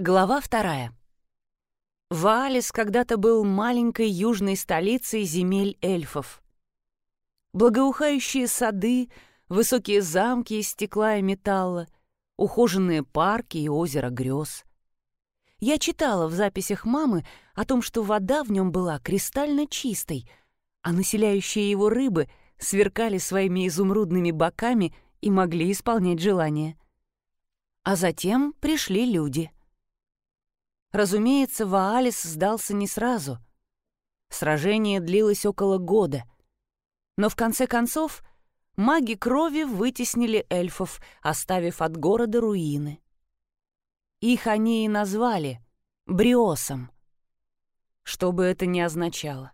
Глава вторая. Ваалис когда-то был маленькой южной столицей земель эльфов. Благоухающие сады, высокие замки из стекла и металла, ухоженные парки и озеро грез. Я читала в записях мамы о том, что вода в нем была кристально чистой, а населяющие его рыбы сверкали своими изумрудными боками и могли исполнять желания. А затем пришли люди — Разумеется, Ваалис сдался не сразу. Сражение длилось около года. Но в конце концов маги крови вытеснили эльфов, оставив от города руины. Их они и назвали Бриосом. Что бы это ни означало.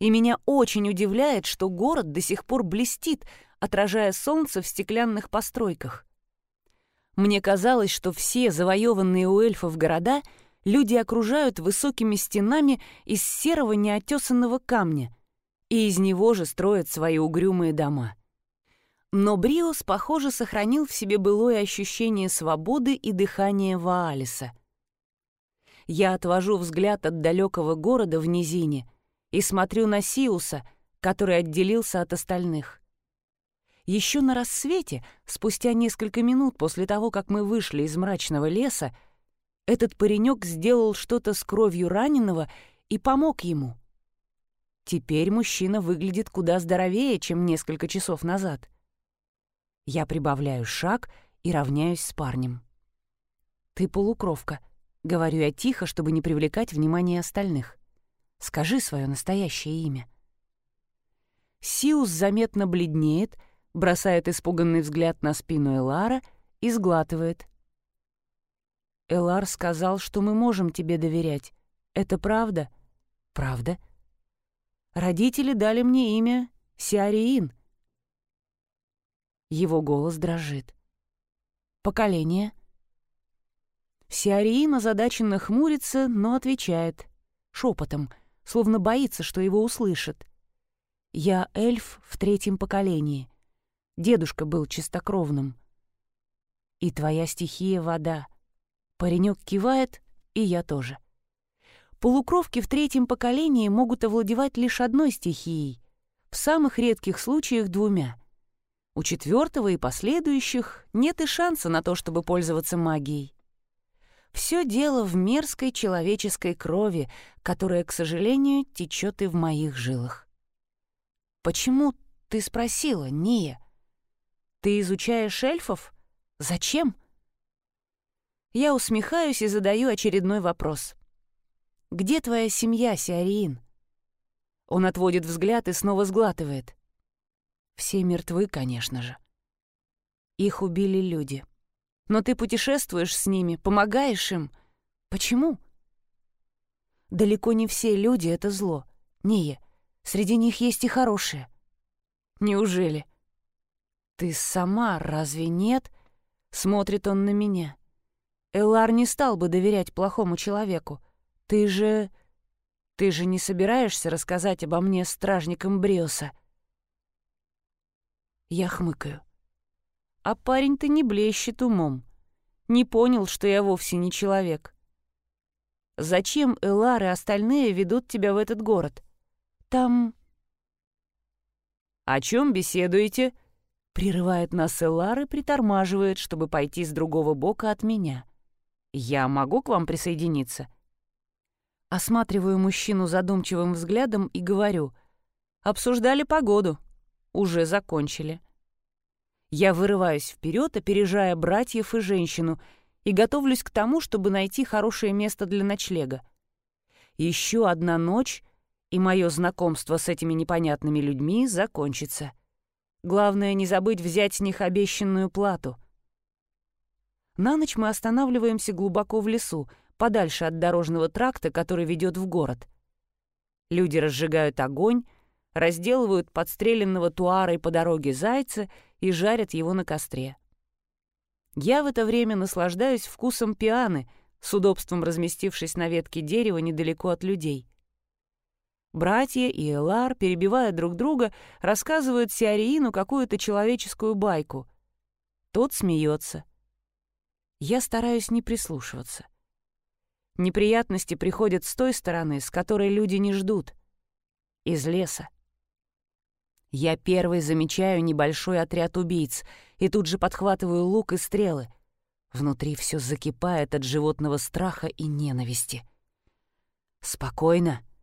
И меня очень удивляет, что город до сих пор блестит, отражая солнце в стеклянных постройках. Мне казалось, что все завоеванные у эльфов города люди окружают высокими стенами из серого неотесанного камня, и из него же строят свои угрюмые дома. Но Бриос, похоже, сохранил в себе былое ощущение свободы и дыхания Ваалиса. Я отвожу взгляд от далекого города в низине и смотрю на Сиуса, который отделился от остальных. Еще на рассвете, спустя несколько минут после того, как мы вышли из мрачного леса, этот паренек сделал что-то с кровью раненого и помог ему. Теперь мужчина выглядит куда здоровее, чем несколько часов назад. Я прибавляю шаг и равняюсь с парнем. «Ты полукровка», — говорю я тихо, чтобы не привлекать внимание остальных. «Скажи свое настоящее имя». Сиус заметно бледнеет — бросает испуганный взгляд на спину Элара и сглатывает. «Элар сказал, что мы можем тебе доверять. Это правда?» «Правда?» «Родители дали мне имя Сиариин». Его голос дрожит. «Поколение?» Сиариин озадаченно хмурится, но отвечает. Шепотом, словно боится, что его услышат. «Я эльф в третьем поколении. Дедушка был чистокровным. И твоя стихия — вода. Паренек кивает, и я тоже. Полукровки в третьем поколении могут овладевать лишь одной стихией, в самых редких случаях двумя. У четвертого и последующих нет и шанса на то, чтобы пользоваться магией. Все дело в мерзкой человеческой крови, которая, к сожалению, течет и в моих жилах. «Почему ты спросила, Ния?» Ты изучаешь эльфов? Зачем? Я усмехаюсь и задаю очередной вопрос. «Где твоя семья, Сиариин?» Он отводит взгляд и снова сглатывает. Все мертвы, конечно же. Их убили люди. Но ты путешествуешь с ними, помогаешь им. Почему? Далеко не все люди — это зло. Не, среди них есть и хорошие. Неужели? «Ты сама разве нет?» — смотрит он на меня. «Элар не стал бы доверять плохому человеку. Ты же... Ты же не собираешься рассказать обо мне стражникам Бриоса?» Я хмыкаю. А парень-то не блещет умом. Не понял, что я вовсе не человек. Зачем Элар и остальные ведут тебя в этот город? Там... «О чем беседуете?» Прерывает нас Элар и притормаживает, чтобы пойти с другого бока от меня. «Я могу к вам присоединиться?» Осматриваю мужчину задумчивым взглядом и говорю. «Обсуждали погоду. Уже закончили». Я вырываюсь вперед, опережая братьев и женщину, и готовлюсь к тому, чтобы найти хорошее место для ночлега. Еще одна ночь, и мое знакомство с этими непонятными людьми закончится. Главное, не забыть взять с них обещанную плату. На ночь мы останавливаемся глубоко в лесу, подальше от дорожного тракта, который ведет в город. Люди разжигают огонь, разделывают подстреленного туарой по дороге зайца и жарят его на костре. Я в это время наслаждаюсь вкусом пианы, с удобством разместившись на ветке дерева недалеко от людей. Братья и Элар, перебивая друг друга, рассказывают Сиариину какую-то человеческую байку. Тот смеется. Я стараюсь не прислушиваться. Неприятности приходят с той стороны, с которой люди не ждут. Из леса. Я первый замечаю небольшой отряд убийц и тут же подхватываю лук и стрелы. Внутри все закипает от животного страха и ненависти. «Спокойно», —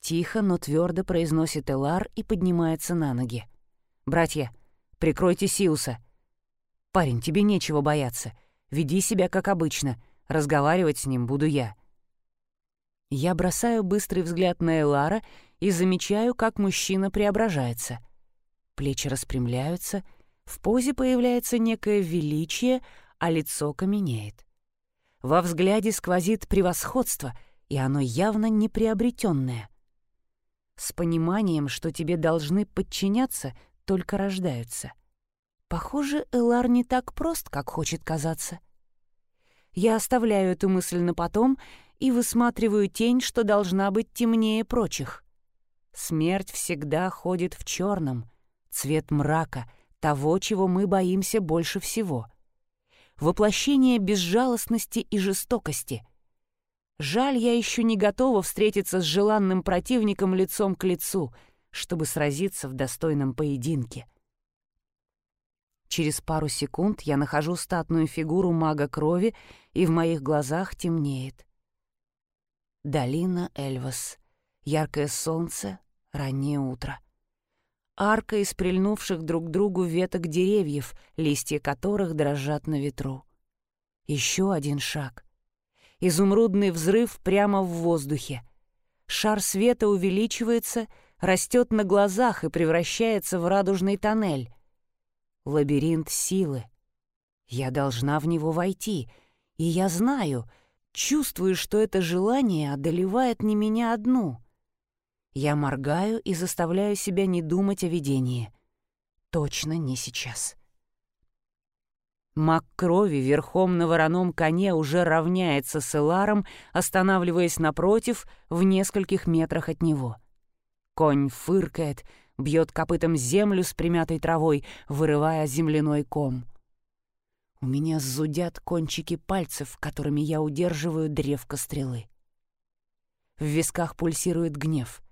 тихо, но твердо произносит Элар и поднимается на ноги. «Братья, прикройте Сиуса. Парень, тебе нечего бояться. Веди себя как обычно. Разговаривать с ним буду я». Я бросаю быстрый взгляд на Элара и замечаю, как мужчина преображается. Плечи распрямляются, в позе появляется некое величие, а лицо каменеет. Во взгляде сквозит превосходство, и оно явно неприобретенное. С пониманием, что тебе должны подчиняться, только рождаются. Похоже, Элар не так прост, как хочет казаться. Я оставляю эту мысль на потом и высматриваю тень, что должна быть темнее прочих. Смерть всегда ходит в черном — цвет мрака, того, чего мы боимся больше всего. Воплощение безжалостности и жестокости. Жаль, я еще не готова встретиться с желанным противником лицом к лицу, чтобы сразиться в достойном поединке. Через пару секунд я нахожу статную фигуру мага крови, и в моих глазах темнеет. Долина Эльвас. Яркое солнце, раннее утро арка из прильнувших друг к другу веток деревьев, листья которых дрожат на ветру. Еще один шаг. Изумрудный взрыв прямо в воздухе. Шар света увеличивается, растет на глазах и превращается в радужный тоннель. Лабиринт силы. Я должна в него войти, и я знаю, чувствую, что это желание одолевает не меня одну — я моргаю и заставляю себя не думать о видении. Точно не сейчас. Маг крови верхом на вороном коне уже равняется с Эларом, останавливаясь напротив, в нескольких метрах от него. Конь фыркает, бьет копытом землю с примятой травой, вырывая земляной ком. У меня зудят кончики пальцев, которыми я удерживаю древко стрелы. В висках пульсирует гнев.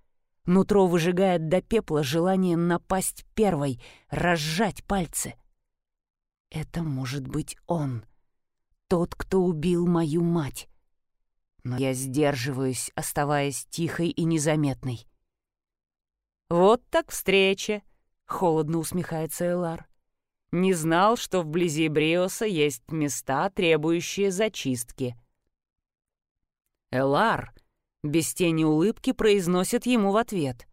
Нутро выжигает до пепла желание напасть первой, разжать пальцы. Это может быть он, тот, кто убил мою мать. Но я сдерживаюсь, оставаясь тихой и незаметной. «Вот так встреча!» — холодно усмехается Элар. «Не знал, что вблизи Бриоса есть места, требующие зачистки». «Элар!» Без тени улыбки произносит ему в ответ.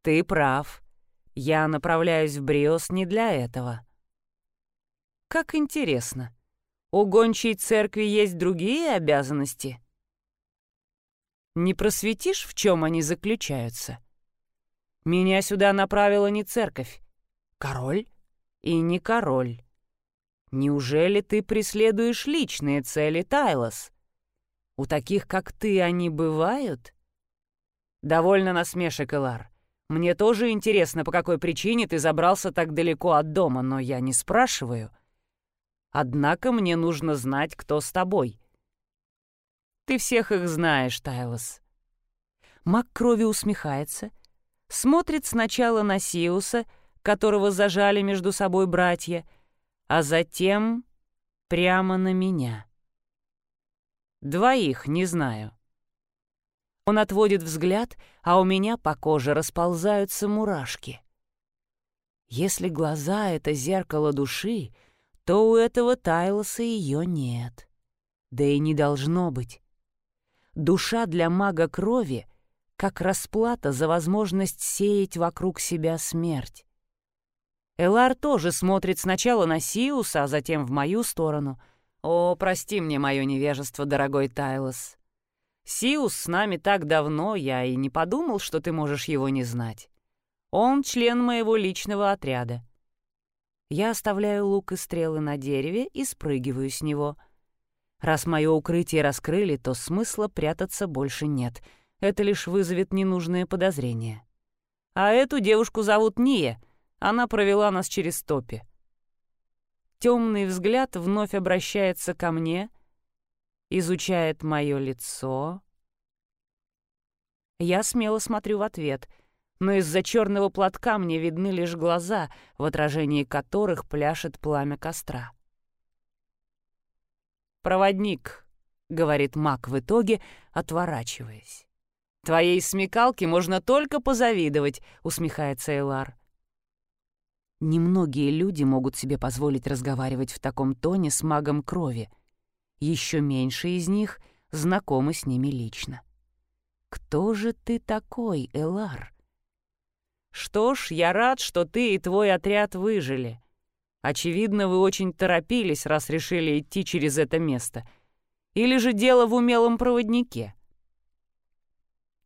«Ты прав. Я направляюсь в Бриос не для этого». «Как интересно. У гончей церкви есть другие обязанности?» «Не просветишь, в чем они заключаются?» «Меня сюда направила не церковь. Король? И не король. Неужели ты преследуешь личные цели, Тайлос?» У таких, как ты, они бывают? Довольно насмешек, Элар. Мне тоже интересно, по какой причине ты забрался так далеко от дома, но я не спрашиваю. Однако мне нужно знать, кто с тобой. Ты всех их знаешь, Тайлос. Мак крови усмехается, смотрит сначала на Сиуса, которого зажали между собой братья, а затем прямо на меня. Двоих не знаю. Он отводит взгляд, а у меня по коже расползаются мурашки. Если глаза — это зеркало души, то у этого Тайлоса ее нет. Да и не должно быть. Душа для мага крови — как расплата за возможность сеять вокруг себя смерть. Элар тоже смотрит сначала на Сиуса, а затем в мою сторону — «О, прости мне мое невежество, дорогой Тайлос. Сиус с нами так давно, я и не подумал, что ты можешь его не знать. Он член моего личного отряда. Я оставляю лук и стрелы на дереве и спрыгиваю с него. Раз мое укрытие раскрыли, то смысла прятаться больше нет. Это лишь вызовет ненужные подозрения. А эту девушку зовут Ния. Она провела нас через топи. Темный взгляд вновь обращается ко мне, изучает мое лицо. Я смело смотрю в ответ, но из-за черного платка мне видны лишь глаза, в отражении которых пляшет пламя костра. «Проводник», — говорит маг в итоге, отворачиваясь. «Твоей смекалке можно только позавидовать», — усмехается Элар. Немногие люди могут себе позволить разговаривать в таком тоне с магом крови. Еще меньше из них знакомы с ними лично. «Кто же ты такой, Элар?» «Что ж, я рад, что ты и твой отряд выжили. Очевидно, вы очень торопились, раз решили идти через это место. Или же дело в умелом проводнике?»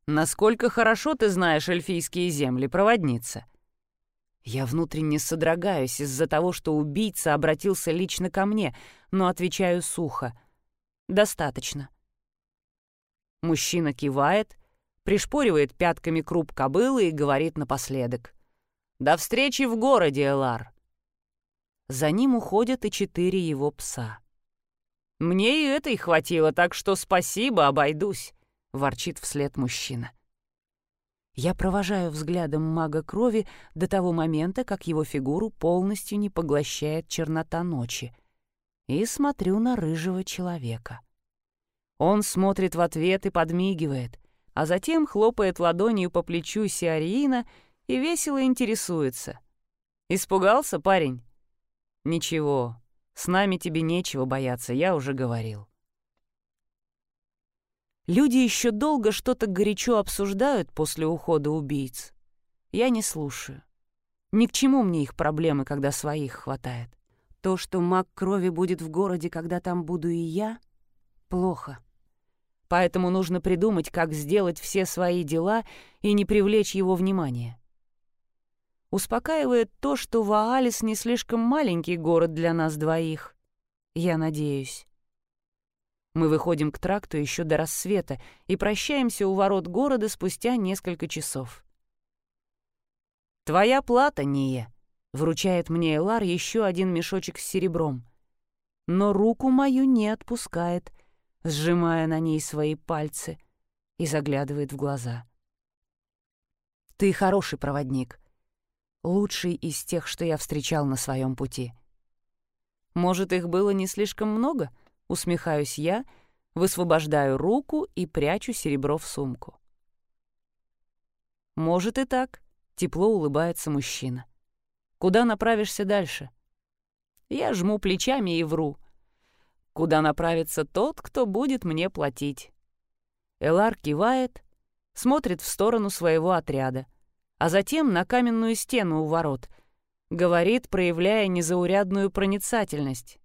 «Насколько хорошо ты знаешь эльфийские земли, проводница?» Я внутренне содрогаюсь из-за того, что убийца обратился лично ко мне, но отвечаю сухо. «Достаточно». Мужчина кивает, пришпоривает пятками круп кобылы и говорит напоследок. «До встречи в городе, Элар!» За ним уходят и четыре его пса. «Мне и этой хватило, так что спасибо, обойдусь», — ворчит вслед мужчина. Я провожаю взглядом мага крови до того момента, как его фигуру полностью не поглощает чернота ночи, и смотрю на рыжего человека. Он смотрит в ответ и подмигивает, а затем хлопает ладонью по плечу Сиариина и весело интересуется. «Испугался, парень?» «Ничего, с нами тебе нечего бояться, я уже говорил». Люди еще долго что-то горячо обсуждают после ухода убийц. Я не слушаю. Ни к чему мне их проблемы, когда своих хватает. То, что маг крови будет в городе, когда там буду и я, плохо. Поэтому нужно придумать, как сделать все свои дела и не привлечь его внимание. Успокаивает то, что Ваалис не слишком маленький город для нас двоих. Я надеюсь. Мы выходим к тракту еще до рассвета и прощаемся у ворот города спустя несколько часов. «Твоя плата, Ния», — вручает мне Элар еще один мешочек с серебром. Но руку мою не отпускает, сжимая на ней свои пальцы, и заглядывает в глаза. «Ты хороший проводник. Лучший из тех, что я встречал на своем пути. Может, их было не слишком много?» Усмехаюсь я, высвобождаю руку и прячу серебро в сумку. «Может и так», — тепло улыбается мужчина. «Куда направишься дальше?» Я жму плечами и вру. «Куда направится тот, кто будет мне платить?» Элар кивает, смотрит в сторону своего отряда, а затем на каменную стену у ворот, говорит, проявляя незаурядную проницательность.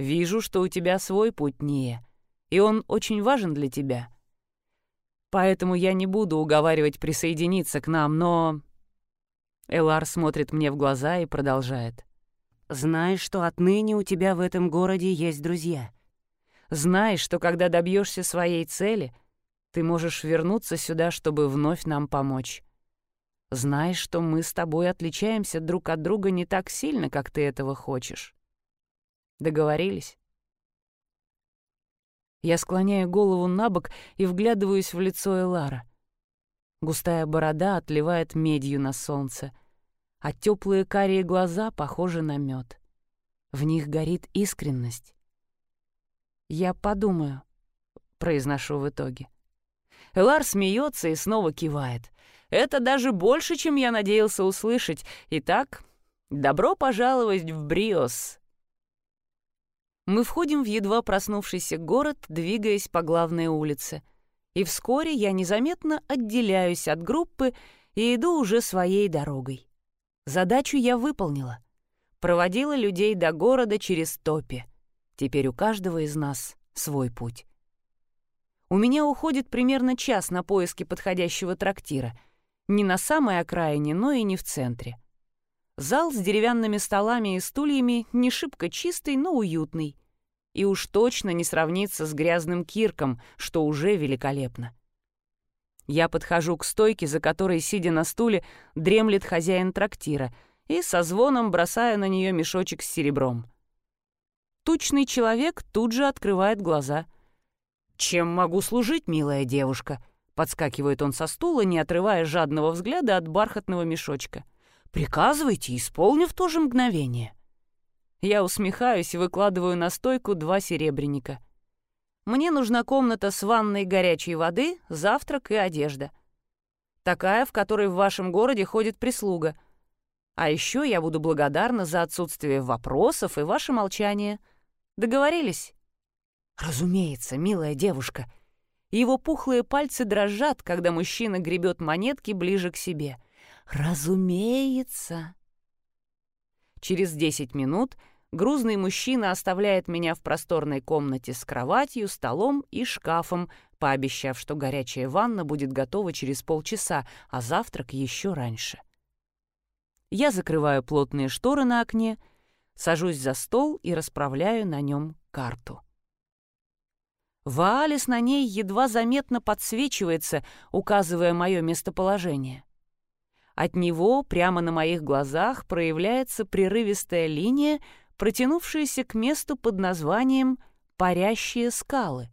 Вижу, что у тебя свой путь, Ния, и он очень важен для тебя. Поэтому я не буду уговаривать присоединиться к нам, но...» Элар смотрит мне в глаза и продолжает. «Знай, что отныне у тебя в этом городе есть друзья. Знай, что когда добьешься своей цели, ты можешь вернуться сюда, чтобы вновь нам помочь. Знай, что мы с тобой отличаемся друг от друга не так сильно, как ты этого хочешь. Договорились? Я склоняю голову на бок и вглядываюсь в лицо Элара. Густая борода отливает медью на солнце, а теплые карие глаза похожи на мед. В них горит искренность. «Я подумаю», — произношу в итоге. Элар смеется и снова кивает. «Это даже больше, чем я надеялся услышать. Итак, добро пожаловать в Бриос, мы входим в едва проснувшийся город, двигаясь по главной улице. И вскоре я незаметно отделяюсь от группы и иду уже своей дорогой. Задачу я выполнила. Проводила людей до города через топи. Теперь у каждого из нас свой путь. У меня уходит примерно час на поиски подходящего трактира. Не на самой окраине, но и не в центре. Зал с деревянными столами и стульями не шибко чистый, но уютный. И уж точно не сравнится с грязным кирком, что уже великолепно. Я подхожу к стойке, за которой, сидя на стуле, дремлет хозяин трактира, и со звоном бросаю на нее мешочек с серебром. Тучный человек тут же открывает глаза, «Чем могу служить, милая девушка?» Подскакивает он со стула, не отрывая жадного взгляда от бархатного мешочка. «Приказывайте, исполню в то же мгновение». Я усмехаюсь и выкладываю на стойку два серебряника. Мне нужна комната с ванной горячей воды, завтрак и одежда. Такая, в которой в вашем городе ходит прислуга. А еще я буду благодарна за отсутствие вопросов и ваше молчание. Договорились? Разумеется, милая девушка. Его пухлые пальцы дрожат, когда мужчина гребет монетки ближе к себе. Разумеется. Через десять минут грузный мужчина оставляет меня в просторной комнате с кроватью, столом и шкафом, пообещав, что горячая ванна будет готова через полчаса, а завтрак еще раньше. Я закрываю плотные шторы на окне, сажусь за стол и расправляю на нем карту. Ваалис на ней едва заметно подсвечивается, указывая мое местоположение. От него прямо на моих глазах проявляется прерывистая линия, протянувшаяся к месту под названием «Парящие скалы».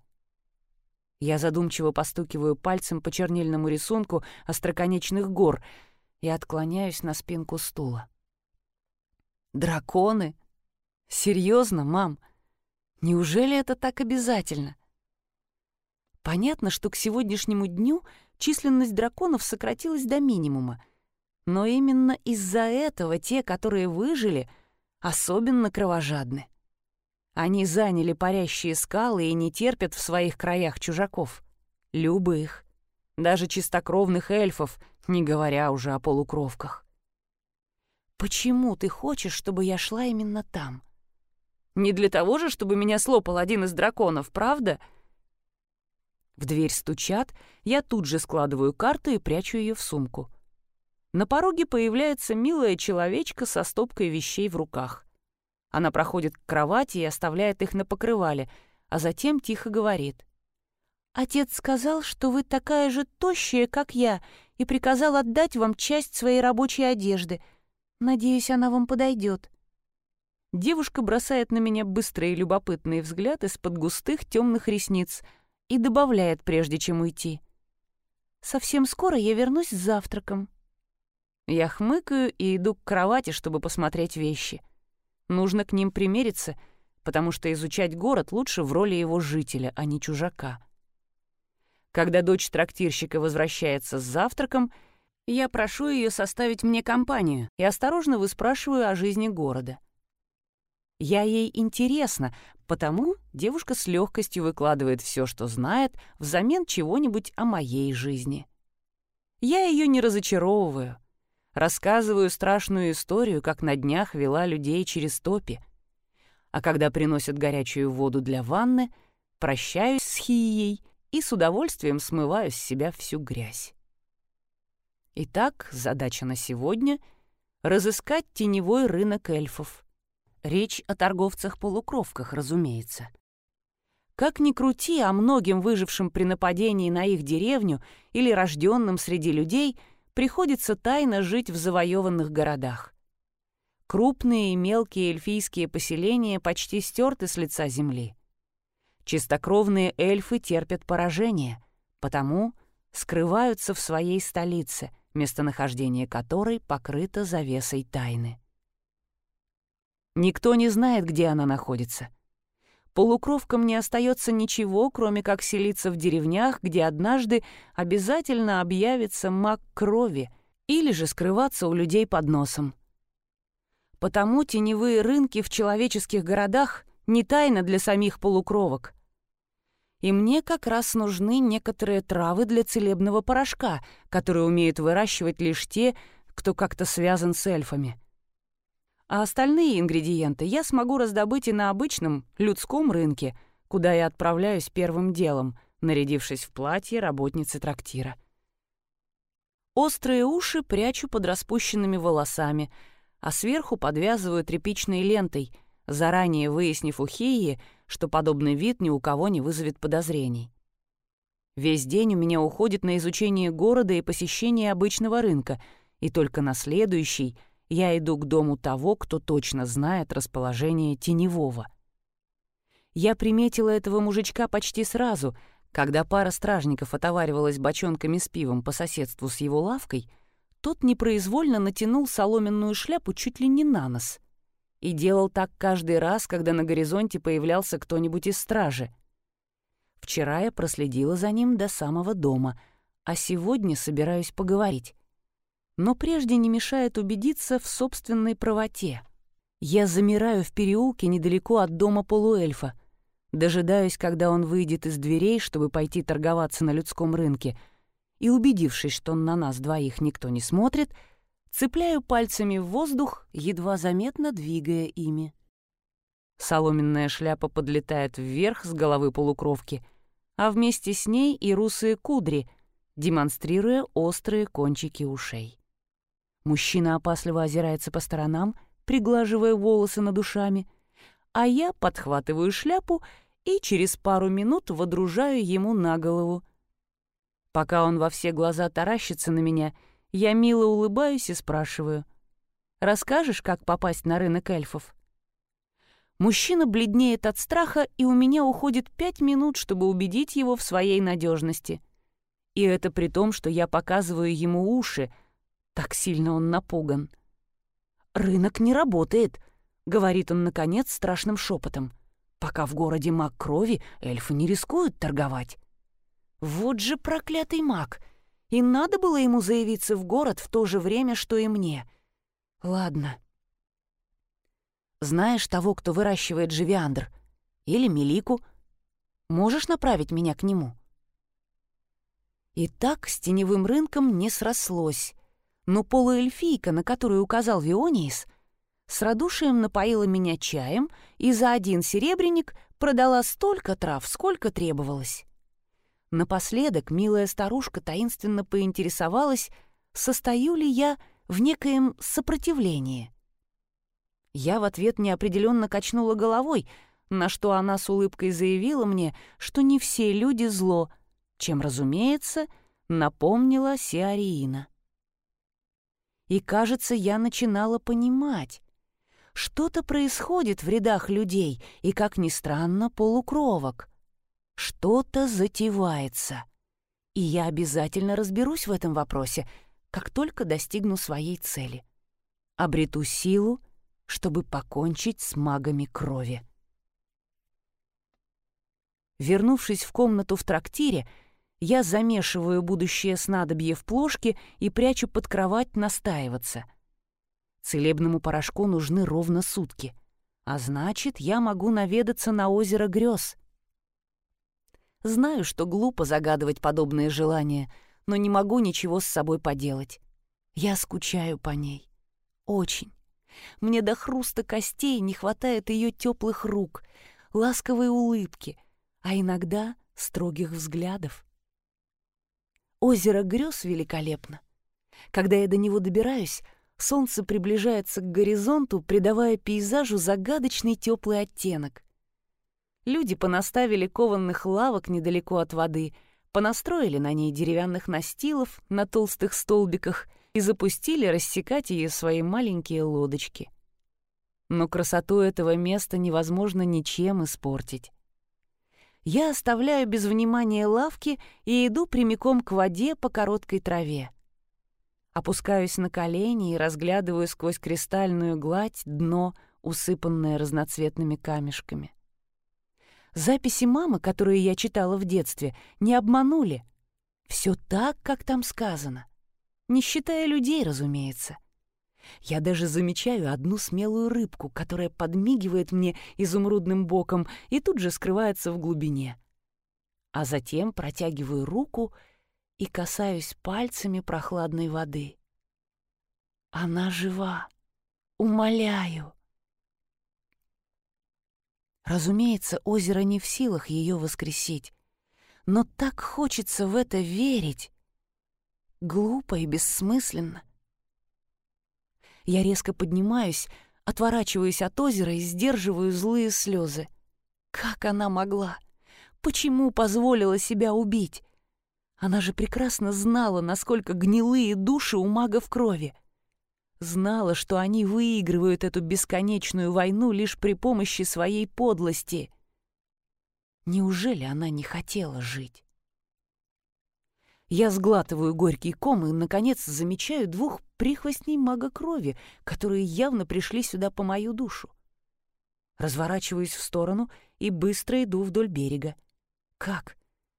Я задумчиво постукиваю пальцем по чернильному рисунку остроконечных гор и отклоняюсь на спинку стула. «Драконы? Серьезно, мам? Неужели это так обязательно?» Понятно, что к сегодняшнему дню численность драконов сократилась до минимума, но именно из-за этого те, которые выжили, особенно кровожадны. Они заняли парящие скалы и не терпят в своих краях чужаков. Любых. Даже чистокровных эльфов, не говоря уже о полукровках. Почему ты хочешь, чтобы я шла именно там? Не для того же, чтобы меня слопал один из драконов, правда? В дверь стучат, я тут же складываю карту и прячу ее в сумку. На пороге появляется милая человечка со стопкой вещей в руках. Она проходит к кровати и оставляет их на покрывале, а затем тихо говорит. «Отец сказал, что вы такая же тощая, как я, и приказал отдать вам часть своей рабочей одежды. Надеюсь, она вам подойдет». Девушка бросает на меня быстрый и любопытный взгляд из-под густых темных ресниц и добавляет, прежде чем уйти. «Совсем скоро я вернусь с завтраком». Я хмыкаю и иду к кровати, чтобы посмотреть вещи — Нужно к ним примериться, потому что изучать город лучше в роли его жителя, а не чужака. Когда дочь трактирщика возвращается с завтраком, я прошу ее составить мне компанию и осторожно выспрашиваю о жизни города. Я ей интересна, потому девушка с легкостью выкладывает все, что знает, взамен чего-нибудь о моей жизни. Я ее не разочаровываю — Рассказываю страшную историю, как на днях вела людей через топи. А когда приносят горячую воду для ванны, прощаюсь с Хией и с удовольствием смываю с себя всю грязь. Итак, задача на сегодня — разыскать теневой рынок эльфов. Речь о торговцах-полукровках, разумеется. Как ни крути, а многим выжившим при нападении на их деревню или рожденным среди людей — приходится тайно жить в завоеванных городах. Крупные и мелкие эльфийские поселения почти стерты с лица земли. Чистокровные эльфы терпят поражение, потому скрываются в своей столице, местонахождение которой покрыто завесой тайны. Никто не знает, где она находится. Полукровкам не остается ничего, кроме как селиться в деревнях, где однажды обязательно объявится маг крови, или же скрываться у людей под носом. Потому теневые рынки в человеческих городах не тайна для самих полукровок. И мне как раз нужны некоторые травы для целебного порошка, которые умеют выращивать лишь те, кто как-то связан с эльфами. А остальные ингредиенты я смогу раздобыть и на обычном людском рынке, куда я отправляюсь первым делом, нарядившись в платье работницы трактира. Острые уши прячу под распущенными волосами, а сверху подвязываю тряпичной лентой, заранее выяснив у Хии, что подобный вид ни у кого не вызовет подозрений. Весь день у меня уходит на изучение города и посещение обычного рынка, и только на следующий — я иду к дому того, кто точно знает расположение теневого. Я приметила этого мужичка почти сразу, Когда пара стражников отоваривалась бочонками с пивом по соседству с его лавкой, тот непроизвольно натянул соломенную шляпу чуть ли не на нос. И делал так каждый раз, когда на горизонте появлялся кто-нибудь из стражи. Вчера я проследила за ним до самого дома, а сегодня собираюсь поговорить. Но прежде не мешает убедиться в собственной правоте. Я замираю в переулке недалеко от дома полуэльфа — Дожидаюсь, когда он выйдет из дверей, чтобы пойти торговаться на людском рынке, и, убедившись, что на нас двоих никто не смотрит, цепляю пальцами в воздух, едва заметно двигая ими. Соломенная шляпа подлетает вверх с головы полукровки, а вместе с ней и русые кудри, демонстрируя острые кончики ушей. Мужчина опасливо озирается по сторонам, приглаживая волосы над ушами — а я подхватываю шляпу и через пару минут водружаю ему на голову. Пока он во все глаза таращится на меня, я мило улыбаюсь и спрашиваю. «Расскажешь, как попасть на рынок эльфов?» Мужчина бледнеет от страха, и у меня уходит пять минут, чтобы убедить его в своей надежности. И это при том, что я показываю ему уши. Так сильно он напуган. «Рынок не работает», говорит он, наконец, страшным шепотом. «Пока в городе маг крови, эльфы не рискуют торговать». Вот же проклятый маг! И надо было ему заявиться в город в то же время, что и мне. Ладно. Знаешь того, кто выращивает живиандр? Или Мелику? Можешь направить меня к нему?» И так с теневым рынком не срослось. Но полуэльфийка, на которую указал Виониис, с радушием напоила меня чаем и за один серебряник продала столько трав, сколько требовалось. Напоследок милая старушка таинственно поинтересовалась, состою ли я в некоем сопротивлении. Я в ответ неопределенно качнула головой, на что она с улыбкой заявила мне, что не все люди зло, чем, разумеется, напомнила Сиариина. И, кажется, я начинала понимать, что-то происходит в рядах людей и, как ни странно, полукровок. Что-то затевается. И я обязательно разберусь в этом вопросе, как только достигну своей цели. Обрету силу, чтобы покончить с магами крови. Вернувшись в комнату в трактире, я замешиваю будущее снадобье в плошке и прячу под кровать настаиваться — Целебному порошку нужны ровно сутки. А значит, я могу наведаться на озеро грез. Знаю, что глупо загадывать подобные желания, но не могу ничего с собой поделать. Я скучаю по ней. Очень. Мне до хруста костей не хватает ее теплых рук, ласковой улыбки, а иногда строгих взглядов. Озеро грез великолепно. Когда я до него добираюсь, Солнце приближается к горизонту, придавая пейзажу загадочный теплый оттенок. Люди понаставили кованных лавок недалеко от воды, понастроили на ней деревянных настилов на толстых столбиках и запустили рассекать ее свои маленькие лодочки. Но красоту этого места невозможно ничем испортить. Я оставляю без внимания лавки и иду прямиком к воде по короткой траве. Опускаюсь на колени и разглядываю сквозь кристальную гладь дно, усыпанное разноцветными камешками. Записи мамы, которые я читала в детстве, не обманули. Все так, как там сказано. Не считая людей, разумеется. Я даже замечаю одну смелую рыбку, которая подмигивает мне изумрудным боком и тут же скрывается в глубине. А затем протягиваю руку — и касаюсь пальцами прохладной воды. Она жива. Умоляю. Разумеется, озеро не в силах ее воскресить, но так хочется в это верить. Глупо и бессмысленно. Я резко поднимаюсь, отворачиваюсь от озера и сдерживаю злые слезы. Как она могла? Почему позволила себя убить? Она же прекрасно знала, насколько гнилые души у магов крови. Знала, что они выигрывают эту бесконечную войну лишь при помощи своей подлости. Неужели она не хотела жить? Я сглатываю горький ком и, наконец, замечаю двух прихвостней мага крови, которые явно пришли сюда по мою душу. Разворачиваюсь в сторону и быстро иду вдоль берега. Как?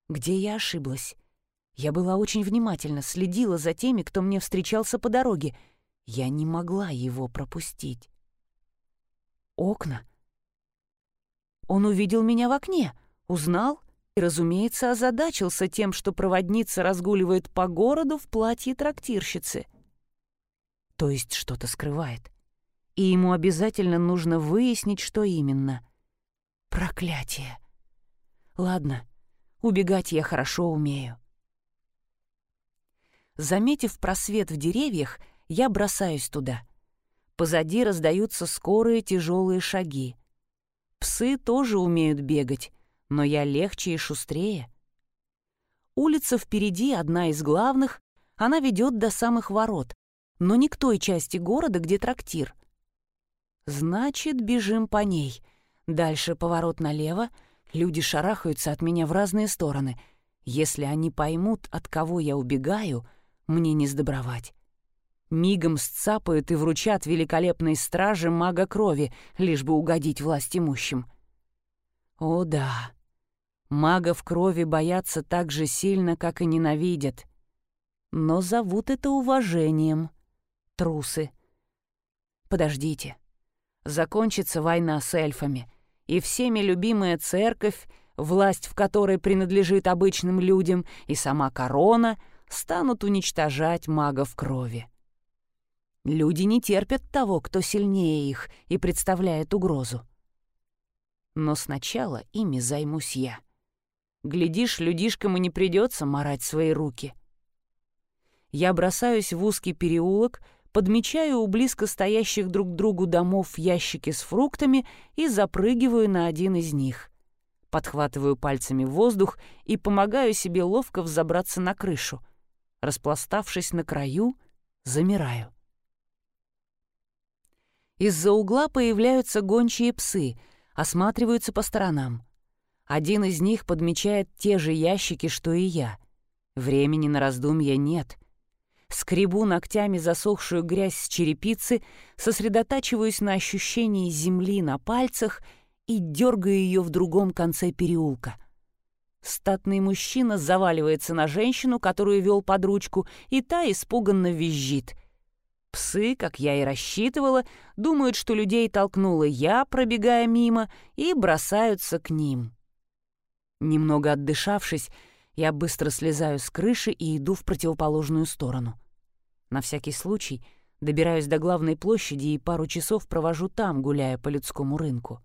Где я ошиблась? Я была очень внимательна, следила за теми, кто мне встречался по дороге. Я не могла его пропустить. Окна. Он увидел меня в окне, узнал и, разумеется, озадачился тем, что проводница разгуливает по городу в платье трактирщицы. То есть что-то скрывает. И ему обязательно нужно выяснить, что именно. Проклятие. Ладно, убегать я хорошо умею. Заметив просвет в деревьях, я бросаюсь туда. Позади раздаются скорые тяжелые шаги. Псы тоже умеют бегать, но я легче и шустрее. Улица впереди одна из главных, она ведет до самых ворот, но не к той части города, где трактир. Значит, бежим по ней. Дальше поворот налево, люди шарахаются от меня в разные стороны. Если они поймут, от кого я убегаю — мне не сдобровать. Мигом сцапают и вручат великолепной страже мага крови, лишь бы угодить власть имущим. О да, магов крови боятся так же сильно, как и ненавидят. Но зовут это уважением. Трусы. Подождите. Закончится война с эльфами, и всеми любимая церковь, власть в которой принадлежит обычным людям, и сама корона — станут уничтожать магов крови. Люди не терпят того, кто сильнее их и представляет угрозу. Но сначала ими займусь я. Глядишь, людишкам и не придется марать свои руки. Я бросаюсь в узкий переулок, подмечаю у близко стоящих друг другу домов ящики с фруктами и запрыгиваю на один из них. Подхватываю пальцами воздух и помогаю себе ловко взобраться на крышу. Распластавшись на краю, замираю. Из-за угла появляются гончие псы, осматриваются по сторонам. Один из них подмечает те же ящики, что и я. Времени на раздумья нет. Скребу ногтями засохшую грязь с черепицы, сосредотачиваюсь на ощущении земли на пальцах и дергаю ее в другом конце переулка — Статный мужчина заваливается на женщину, которую вел под ручку, и та испуганно визжит. Псы, как я и рассчитывала, думают, что людей толкнула я, пробегая мимо, и бросаются к ним. Немного отдышавшись, я быстро слезаю с крыши и иду в противоположную сторону. На всякий случай добираюсь до главной площади и пару часов провожу там, гуляя по людскому рынку.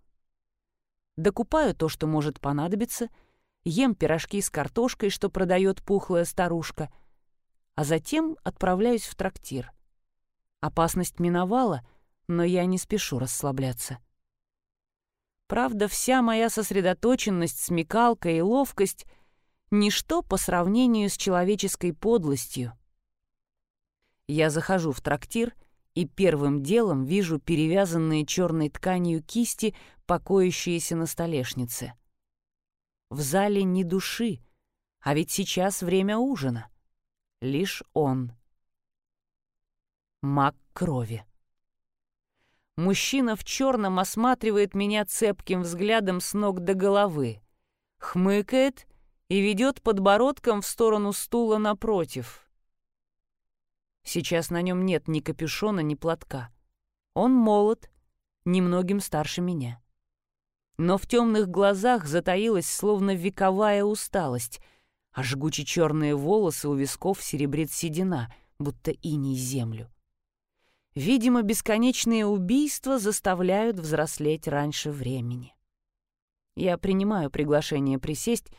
Докупаю то, что может понадобиться — ем пирожки с картошкой, что продает пухлая старушка, а затем отправляюсь в трактир. Опасность миновала, но я не спешу расслабляться. Правда, вся моя сосредоточенность, смекалка и ловкость — ничто по сравнению с человеческой подлостью. Я захожу в трактир и первым делом вижу перевязанные черной тканью кисти, покоящиеся на столешнице — в зале ни души, а ведь сейчас время ужина. Лишь он. Маг крови. Мужчина в черном осматривает меня цепким взглядом с ног до головы, хмыкает и ведет подбородком в сторону стула напротив. Сейчас на нем нет ни капюшона, ни платка. Он молод, немногим старше меня но в темных глазах затаилась словно вековая усталость, а жгучие черные волосы у висков серебрит седина, будто иней землю. Видимо, бесконечные убийства заставляют взрослеть раньше времени. Я принимаю приглашение присесть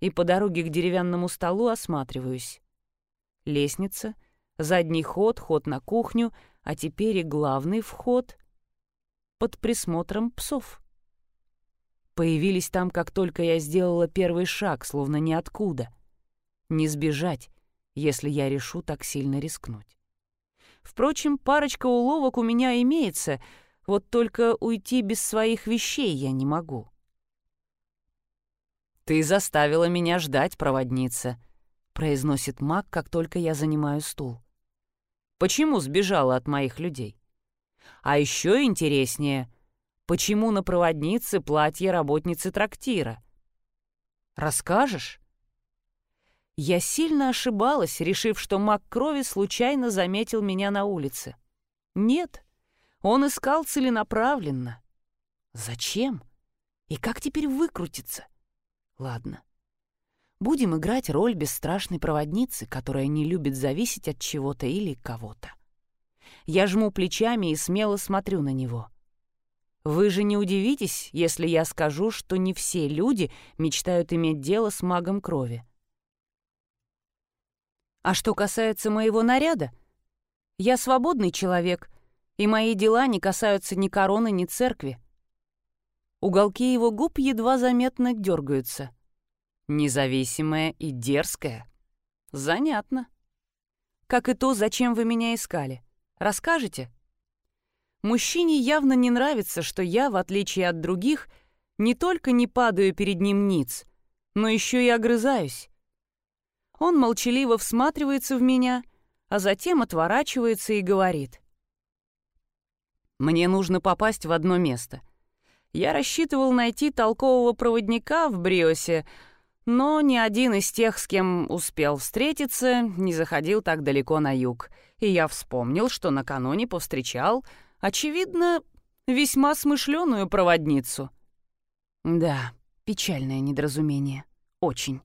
и по дороге к деревянному столу осматриваюсь. Лестница, задний ход, ход на кухню, а теперь и главный вход под присмотром псов появились там, как только я сделала первый шаг, словно ниоткуда. Не сбежать, если я решу так сильно рискнуть. Впрочем, парочка уловок у меня имеется, вот только уйти без своих вещей я не могу. «Ты заставила меня ждать, проводница», — произносит маг, как только я занимаю стул. Почему сбежала от моих людей? А еще интереснее, почему на проводнице платье работницы трактира? Расскажешь? Я сильно ошибалась, решив, что маг крови случайно заметил меня на улице. Нет, он искал целенаправленно. Зачем? И как теперь выкрутиться? Ладно. Будем играть роль бесстрашной проводницы, которая не любит зависеть от чего-то или кого-то. Я жму плечами и смело смотрю на него. Вы же не удивитесь, если я скажу, что не все люди мечтают иметь дело с магом крови. А что касается моего наряда, я свободный человек, и мои дела не касаются ни короны, ни церкви. Уголки его губ едва заметно дергаются. Независимая и дерзкая. Занятно. Как и то, зачем вы меня искали. Расскажете? Мужчине явно не нравится, что я, в отличие от других, не только не падаю перед ним ниц, но еще и огрызаюсь. Он молчаливо всматривается в меня, а затем отворачивается и говорит. «Мне нужно попасть в одно место. Я рассчитывал найти толкового проводника в Бриосе, но ни один из тех, с кем успел встретиться, не заходил так далеко на юг, и я вспомнил, что накануне повстречал, очевидно, весьма смышленую проводницу. Да, печальное недоразумение. Очень.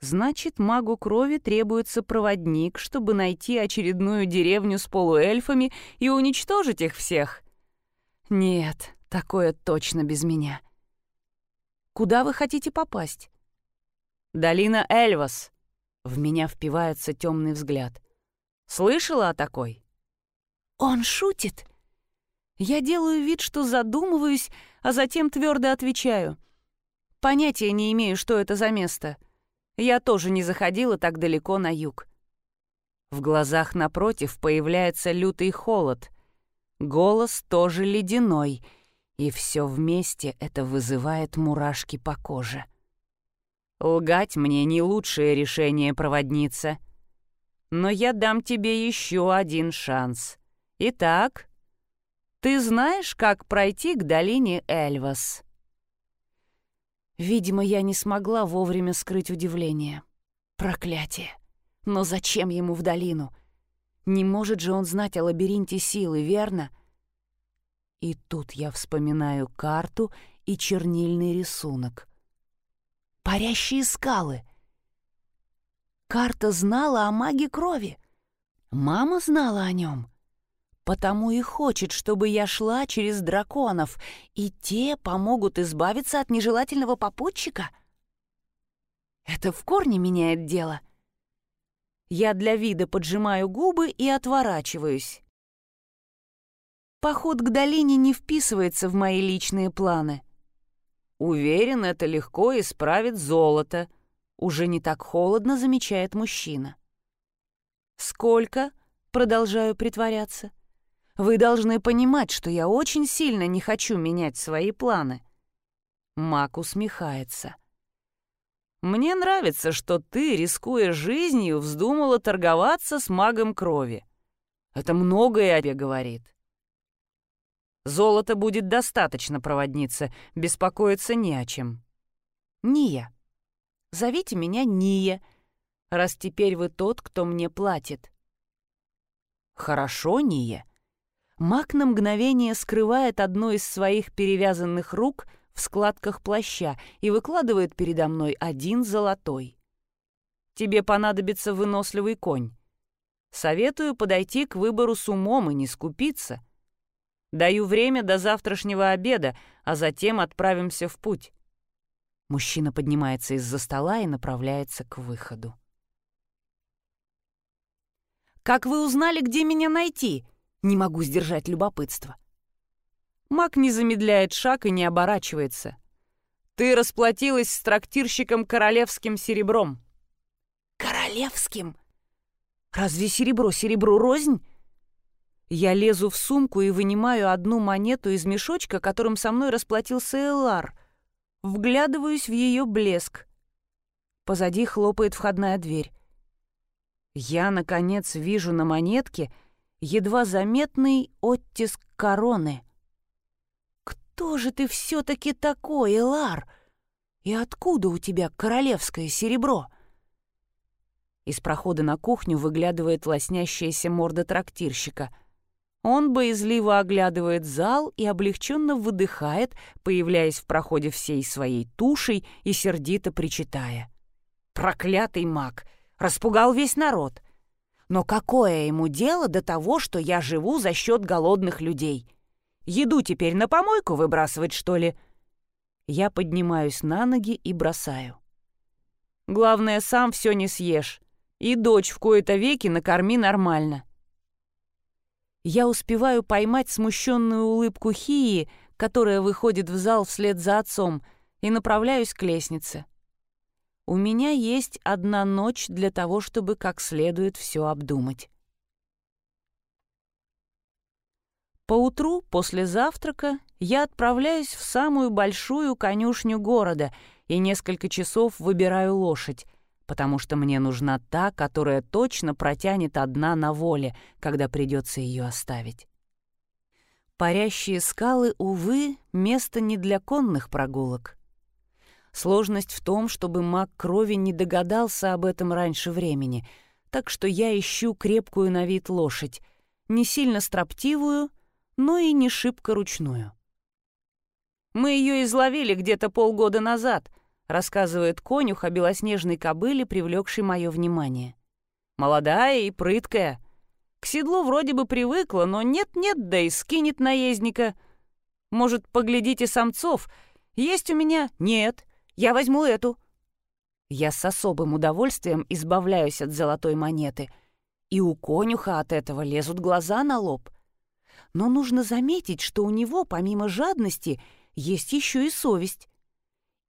Значит, магу крови требуется проводник, чтобы найти очередную деревню с полуэльфами и уничтожить их всех. Нет, такое точно без меня. Куда вы хотите попасть? Долина Эльвас. В меня впивается темный взгляд. Слышала о такой? Он шутит. Я делаю вид, что задумываюсь, а затем твердо отвечаю. Понятия не имею, что это за место — я тоже не заходила так далеко на юг. В глазах напротив появляется лютый холод. Голос тоже ледяной, и все вместе это вызывает мурашки по коже. Лгать мне не лучшее решение, проводница. Но я дам тебе еще один шанс. Итак, ты знаешь, как пройти к долине Эльвас?» Видимо, я не смогла вовремя скрыть удивление. Проклятие! Но зачем ему в долину? Не может же он знать о лабиринте силы, верно? И тут я вспоминаю карту и чернильный рисунок. Парящие скалы. Карта знала о маге крови. Мама знала о нем. Потому и хочет, чтобы я шла через драконов, и те помогут избавиться от нежелательного попутчика? Это в корне меняет дело. Я для вида поджимаю губы и отворачиваюсь. Поход к долине не вписывается в мои личные планы. Уверен, это легко исправит золото. Уже не так холодно, замечает мужчина. «Сколько?» — продолжаю притворяться. Вы должны понимать, что я очень сильно не хочу менять свои планы». Мак усмехается. «Мне нравится, что ты, рискуя жизнью, вздумала торговаться с магом крови. Это многое о тебе говорит. Золота будет достаточно, проводница, беспокоиться не о чем. Ния. Зовите меня Ния, раз теперь вы тот, кто мне платит. Хорошо, Ния. Маг на мгновение скрывает одну из своих перевязанных рук в складках плаща и выкладывает передо мной один золотой. «Тебе понадобится выносливый конь. Советую подойти к выбору с умом и не скупиться. Даю время до завтрашнего обеда, а затем отправимся в путь». Мужчина поднимается из-за стола и направляется к выходу. «Как вы узнали, где меня найти?» Не могу сдержать любопытство. Мак не замедляет шаг и не оборачивается. «Ты расплатилась с трактирщиком королевским серебром». «Королевским? Разве серебро серебру рознь?» Я лезу в сумку и вынимаю одну монету из мешочка, которым со мной расплатился Элар. Вглядываюсь в ее блеск. Позади хлопает входная дверь. Я, наконец, вижу на монетке едва заметный оттиск короны. «Кто же ты все-таки такой, Элар? И откуда у тебя королевское серебро?» Из прохода на кухню выглядывает лоснящаяся морда трактирщика. Он боязливо оглядывает зал и облегченно выдыхает, появляясь в проходе всей своей тушей и сердито причитая. «Проклятый маг! Распугал весь народ! Но какое ему дело до того, что я живу за счет голодных людей? Еду теперь на помойку выбрасывать, что ли?» Я поднимаюсь на ноги и бросаю. «Главное, сам все не съешь и дочь в кои-то веки накорми нормально. Я успеваю поймать смущенную улыбку Хии, которая выходит в зал вслед за отцом, и направляюсь к лестнице. У меня есть одна ночь для того, чтобы как следует все обдумать. Поутру, после завтрака, я отправляюсь в самую большую конюшню города и несколько часов выбираю лошадь, потому что мне нужна та, которая точно протянет одна на воле, когда придется ее оставить. Парящие скалы, увы, место не для конных прогулок. Сложность в том, чтобы маг крови не догадался об этом раньше времени, так что я ищу крепкую на вид лошадь, не сильно строптивую, но и не шибко ручную. Мы ее изловили где-то полгода назад — рассказывает конюх о белоснежной кобыле, привлекшей мое внимание. Молодая и прыткая. К седлу вроде бы привыкла, но нет-нет, да и скинет наездника. Может, поглядите самцов? Есть у меня? Нет. Я возьму эту. Я с особым удовольствием избавляюсь от золотой монеты. И у конюха от этого лезут глаза на лоб. Но нужно заметить, что у него, помимо жадности, есть еще и совесть.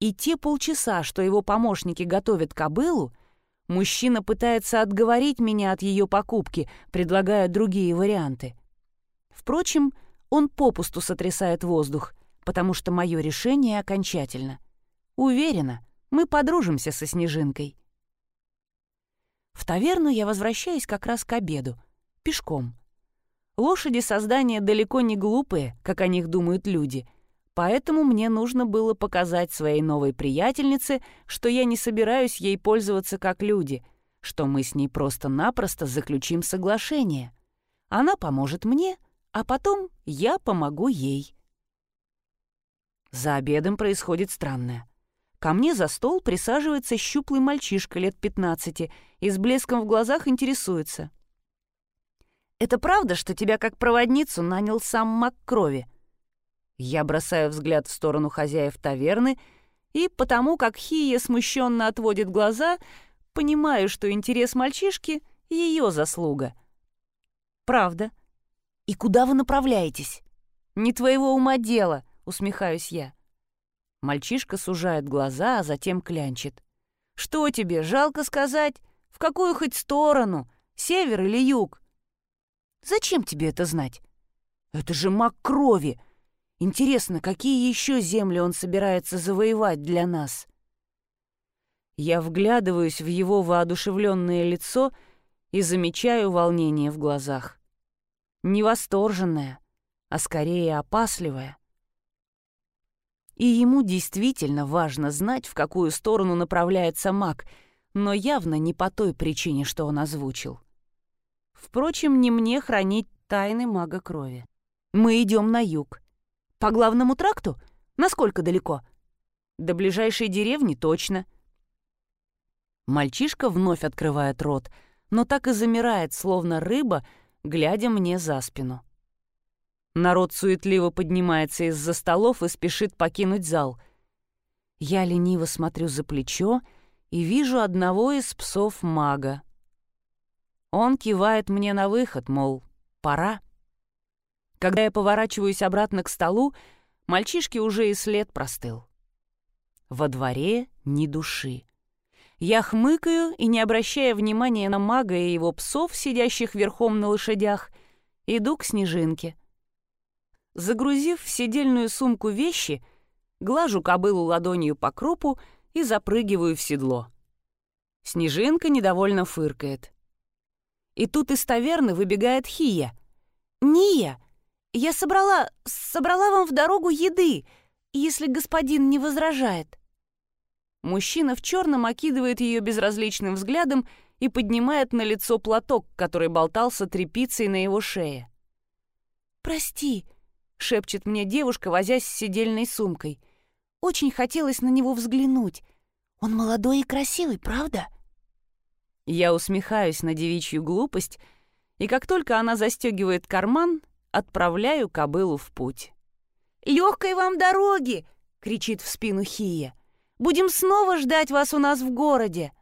И те полчаса, что его помощники готовят кобылу, мужчина пытается отговорить меня от ее покупки, предлагая другие варианты. Впрочем, он попусту сотрясает воздух, потому что мое решение окончательно. Уверена, мы подружимся со Снежинкой. В таверну я возвращаюсь как раз к обеду, пешком. Лошади создания далеко не глупые, как о них думают люди, Поэтому мне нужно было показать своей новой приятельнице, что я не собираюсь ей пользоваться как люди, что мы с ней просто-напросто заключим соглашение. Она поможет мне, а потом я помогу ей. За обедом происходит странное. Ко мне за стол присаживается щуплый мальчишка лет 15 и с блеском в глазах интересуется. «Это правда, что тебя как проводницу нанял сам Мак Крови?» Я бросаю взгляд в сторону хозяев таверны, и потому как Хия смущенно отводит глаза, понимаю, что интерес мальчишки — ее заслуга. «Правда. И куда вы направляетесь?» «Не твоего ума дело», — усмехаюсь я. Мальчишка сужает глаза, а затем клянчит. «Что тебе, жалко сказать? В какую хоть сторону? Север или юг?» «Зачем тебе это знать?» «Это же маг крови!» Интересно, какие еще земли он собирается завоевать для нас? Я вглядываюсь в его воодушевленное лицо и замечаю волнение в глазах. Не восторженное, а скорее опасливое. И ему действительно важно знать, в какую сторону направляется маг, но явно не по той причине, что он озвучил. Впрочем, не мне хранить тайны мага крови. Мы идем на юг. По главному тракту? Насколько далеко? До ближайшей деревни точно. Мальчишка вновь открывает рот, но так и замирает, словно рыба, глядя мне за спину. Народ суетливо поднимается из-за столов и спешит покинуть зал. Я лениво смотрю за плечо и вижу одного из псов мага. Он кивает мне на выход, мол, пора. Когда я поворачиваюсь обратно к столу, мальчишки уже и след простыл. Во дворе ни души. Я хмыкаю и, не обращая внимания на мага и его псов, сидящих верхом на лошадях, иду к Снежинке. Загрузив в седельную сумку вещи, глажу кобылу ладонью по крупу и запрыгиваю в седло. Снежинка недовольно фыркает. И тут из таверны выбегает Хия. «Ния, я собрала... собрала вам в дорогу еды, если господин не возражает». Мужчина в черном окидывает ее безразличным взглядом и поднимает на лицо платок, который болтался тряпицей на его шее. «Прости», — шепчет мне девушка, возясь с сидельной сумкой. «Очень хотелось на него взглянуть. Он молодой и красивый, правда?» Я усмехаюсь на девичью глупость, и как только она застегивает карман, отправляю кобылу в путь. «Легкой вам дороги!» — кричит в спину Хия. «Будем снова ждать вас у нас в городе!»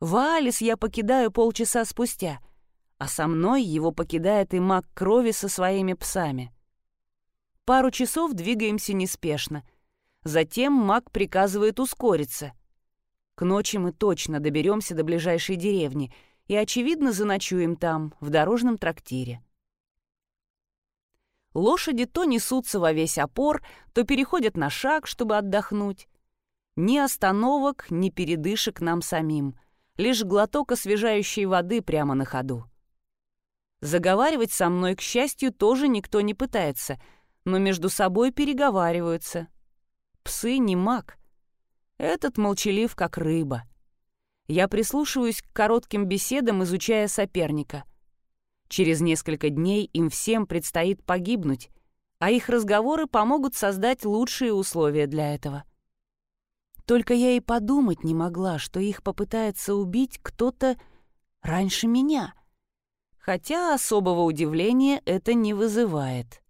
Ваалис я покидаю полчаса спустя, а со мной его покидает и маг крови со своими псами. Пару часов двигаемся неспешно. Затем маг приказывает ускориться. К ночи мы точно доберемся до ближайшей деревни и, очевидно, заночуем там, в дорожном трактире. Лошади то несутся во весь опор, то переходят на шаг, чтобы отдохнуть. Ни остановок, ни передышек нам самим — лишь глоток освежающей воды прямо на ходу. Заговаривать со мной, к счастью, тоже никто не пытается, но между собой переговариваются. Псы не маг. Этот молчалив, как рыба. Я прислушиваюсь к коротким беседам, изучая соперника. Через несколько дней им всем предстоит погибнуть, а их разговоры помогут создать лучшие условия для этого. Только я и подумать не могла, что их попытается убить кто-то раньше меня. Хотя особого удивления это не вызывает.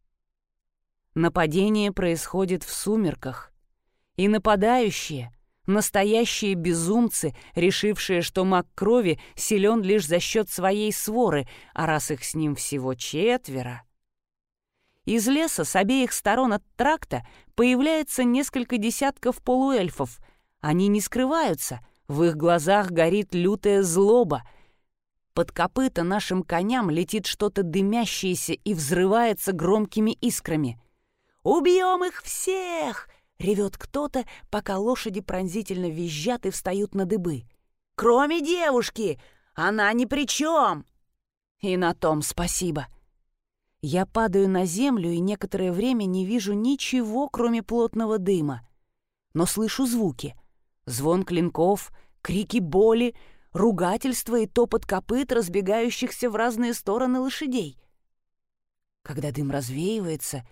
Нападение происходит в сумерках. И нападающие — настоящие безумцы, решившие, что маг крови силен лишь за счет своей своры, а раз их с ним всего четверо... Из леса с обеих сторон от тракта появляется несколько десятков полуэльфов. Они не скрываются, в их глазах горит лютая злоба. Под копыта нашим коням летит что-то дымящееся и взрывается громкими искрами. «Убьем их всех!» — ревет кто-то, пока лошади пронзительно визжат и встают на дыбы. «Кроме девушки! Она ни при чем!» И на том спасибо. Я падаю на землю и некоторое время не вижу ничего, кроме плотного дыма. Но слышу звуки. Звон клинков, крики боли, ругательства и топот копыт, разбегающихся в разные стороны лошадей. Когда дым развеивается,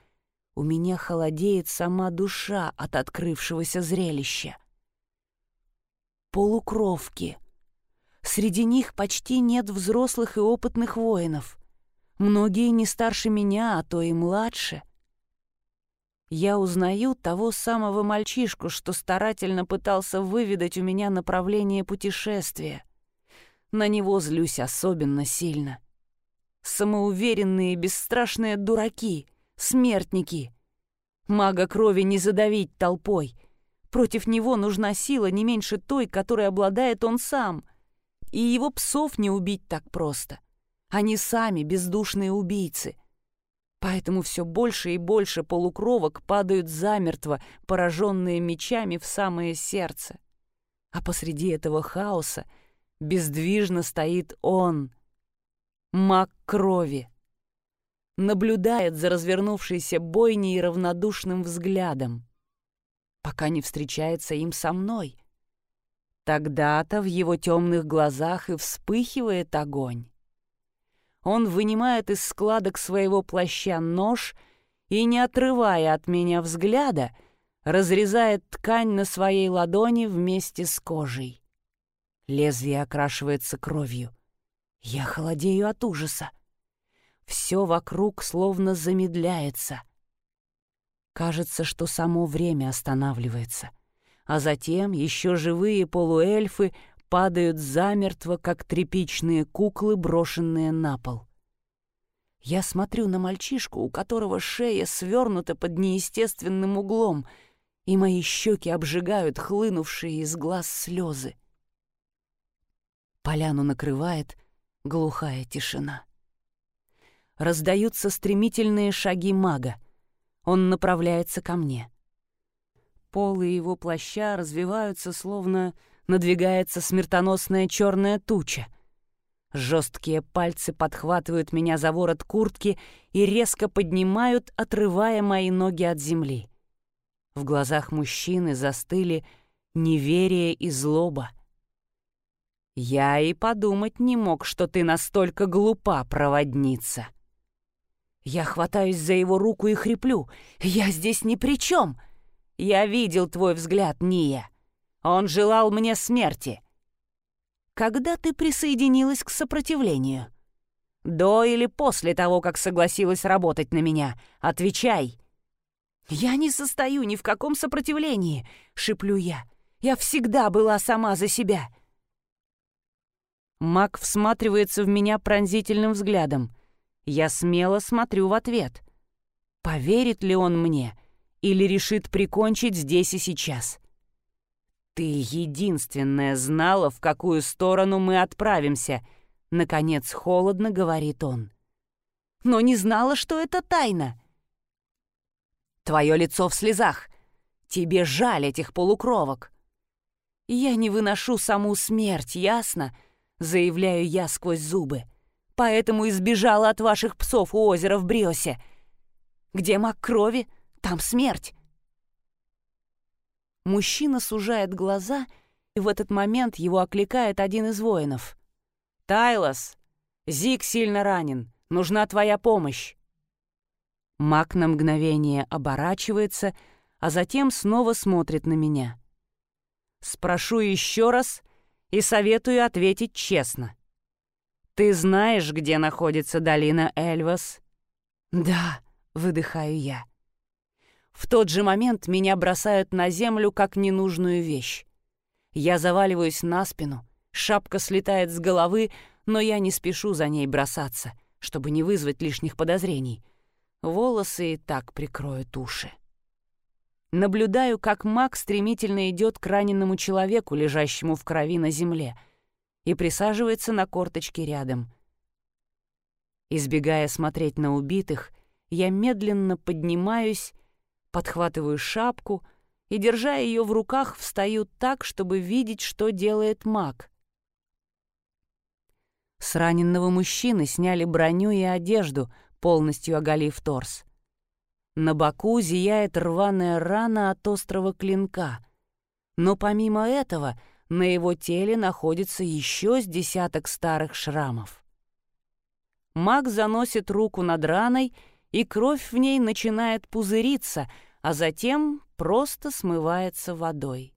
у меня холодеет сама душа от открывшегося зрелища. Полукровки. Среди них почти нет взрослых и опытных воинов. Многие не старше меня, а то и младше. Я узнаю того самого мальчишку, что старательно пытался выведать у меня направление путешествия. На него злюсь особенно сильно. Самоуверенные, бесстрашные дураки, смертники. Мага крови не задавить толпой. Против него нужна сила не меньше той, которой обладает он сам. И его псов не убить так просто. Они сами бездушные убийцы. Поэтому все больше и больше полукровок падают замертво, пораженные мечами в самое сердце. А посреди этого хаоса бездвижно стоит он, маг крови. Наблюдает за развернувшейся бойней равнодушным взглядом, пока не встречается им со мной. Тогда-то в его темных глазах и вспыхивает огонь. Он вынимает из складок своего плаща нож и, не отрывая от меня взгляда, разрезает ткань на своей ладони вместе с кожей. Лезвие окрашивается кровью. Я холодею от ужаса. Все вокруг словно замедляется. Кажется, что само время останавливается. А затем еще живые полуэльфы падают замертво, как тряпичные куклы, брошенные на пол. Я смотрю на мальчишку, у которого шея свернута под неестественным углом, и мои щеки обжигают хлынувшие из глаз слезы. Поляну накрывает глухая тишина. Раздаются стремительные шаги мага. Он направляется ко мне. Полы его плаща развиваются, словно надвигается смертоносная черная туча. Жесткие пальцы подхватывают меня за ворот куртки и резко поднимают, отрывая мои ноги от земли. В глазах мужчины застыли неверие и злоба. «Я и подумать не мог, что ты настолько глупа, проводница!» Я хватаюсь за его руку и хриплю. «Я здесь ни при чем!» «Я видел твой взгляд, Ния. Он желал мне смерти. Когда ты присоединилась к сопротивлению? До или после того, как согласилась работать на меня? Отвечай!» «Я не состою ни в каком сопротивлении», — шиплю я. «Я всегда была сама за себя». Мак всматривается в меня пронзительным взглядом. Я смело смотрю в ответ. Поверит ли он мне или решит прикончить здесь и сейчас? «Ты единственная знала, в какую сторону мы отправимся», — наконец холодно говорит он. «Но не знала, что это тайна». «Твое лицо в слезах. Тебе жаль этих полукровок». «Я не выношу саму смерть, ясно?» — заявляю я сквозь зубы. «Поэтому избежала от ваших псов у озера в Бриосе. Где маг крови, там смерть. Мужчина сужает глаза, и в этот момент его окликает один из воинов. «Тайлос, Зиг сильно ранен. Нужна твоя помощь». Маг на мгновение оборачивается, а затем снова смотрит на меня. Спрошу еще раз и советую ответить честно. «Ты знаешь, где находится долина Эльвас?» «Да», — выдыхаю я. В тот же момент меня бросают на землю как ненужную вещь. Я заваливаюсь на спину, шапка слетает с головы, но я не спешу за ней бросаться, чтобы не вызвать лишних подозрений. Волосы и так прикроют уши. Наблюдаю, как маг стремительно идет к раненому человеку, лежащему в крови на земле, и присаживается на корточке рядом. Избегая смотреть на убитых, я медленно поднимаюсь подхватываю шапку и, держа ее в руках, встаю так, чтобы видеть, что делает маг. С раненного мужчины сняли броню и одежду, полностью оголив торс. На боку зияет рваная рана от острого клинка. Но помимо этого на его теле находится еще с десяток старых шрамов. Маг заносит руку над раной и кровь в ней начинает пузыриться, а затем просто смывается водой.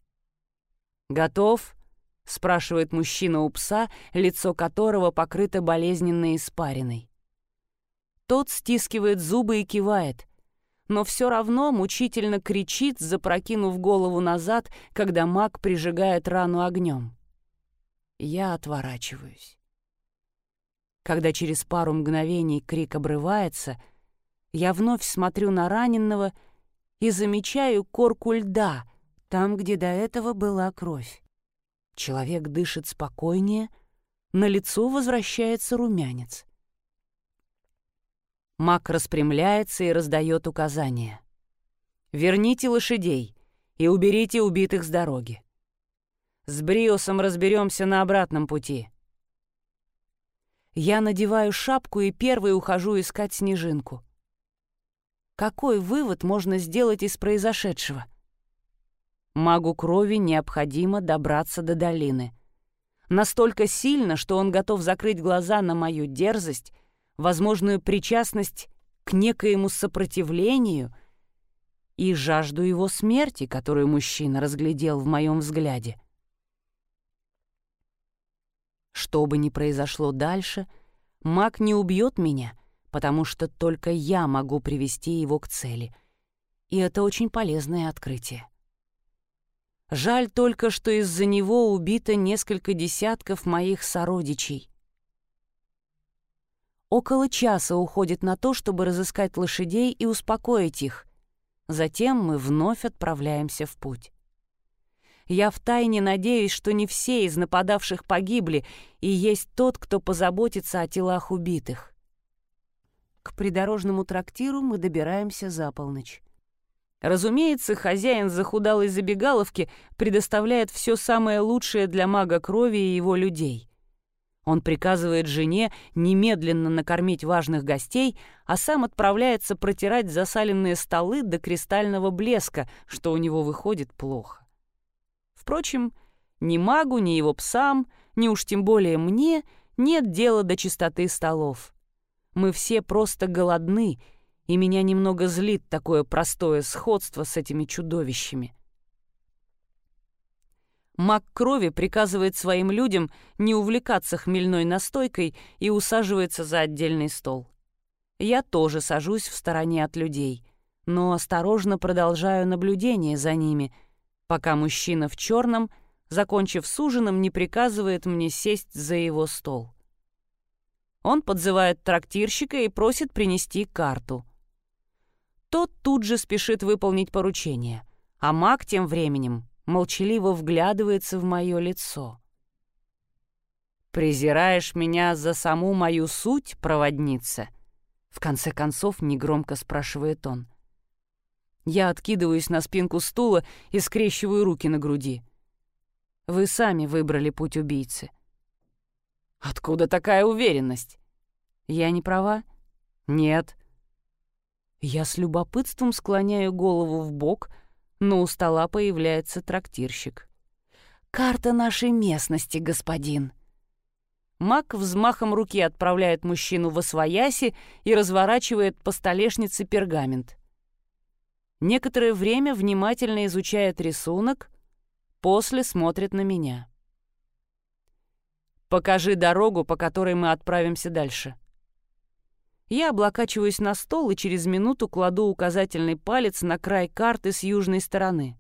«Готов?» — спрашивает мужчина у пса, лицо которого покрыто болезненной испариной. Тот стискивает зубы и кивает, но все равно мучительно кричит, запрокинув голову назад, когда маг прижигает рану огнем. Я отворачиваюсь. Когда через пару мгновений крик обрывается — я вновь смотрю на раненного и замечаю корку льда, там, где до этого была кровь. Человек дышит спокойнее, на лицо возвращается румянец. Мак распрямляется и раздает указания. «Верните лошадей и уберите убитых с дороги. С Бриосом разберемся на обратном пути». Я надеваю шапку и первый ухожу искать снежинку. Какой вывод можно сделать из произошедшего? Магу крови необходимо добраться до долины. Настолько сильно, что он готов закрыть глаза на мою дерзость, возможную причастность к некоему сопротивлению и жажду его смерти, которую мужчина разглядел в моем взгляде. Что бы ни произошло дальше, маг не убьет меня — потому что только я могу привести его к цели. И это очень полезное открытие. Жаль только, что из-за него убито несколько десятков моих сородичей. Около часа уходит на то, чтобы разыскать лошадей и успокоить их. Затем мы вновь отправляемся в путь. Я втайне надеюсь, что не все из нападавших погибли, и есть тот, кто позаботится о телах убитых. К придорожному трактиру мы добираемся за полночь. Разумеется, хозяин захудалой забегаловки предоставляет все самое лучшее для мага крови и его людей. Он приказывает жене немедленно накормить важных гостей, а сам отправляется протирать засаленные столы до кристального блеска, что у него выходит плохо. Впрочем, ни магу, ни его псам, ни уж тем более мне нет дела до чистоты столов. Мы все просто голодны, и меня немного злит такое простое сходство с этими чудовищами. Маг крови приказывает своим людям не увлекаться хмельной настойкой и усаживается за отдельный стол. Я тоже сажусь в стороне от людей, но осторожно продолжаю наблюдение за ними, пока мужчина в черном, закончив с ужином, не приказывает мне сесть за его стол. Он подзывает трактирщика и просит принести карту. Тот тут же спешит выполнить поручение, а маг тем временем молчаливо вглядывается в мое лицо. «Презираешь меня за саму мою суть, проводница?» В конце концов негромко спрашивает он. Я откидываюсь на спинку стула и скрещиваю руки на груди. Вы сами выбрали путь убийцы. Откуда такая уверенность? Я не права? Нет. Я с любопытством склоняю голову в бок, но у стола появляется трактирщик. «Карта нашей местности, господин». Мак взмахом руки отправляет мужчину в освояси и разворачивает по столешнице пергамент. Некоторое время внимательно изучает рисунок, после смотрит на меня. «Покажи дорогу, по которой мы отправимся дальше». Я облокачиваюсь на стол и через минуту кладу указательный палец на край карты с южной стороны.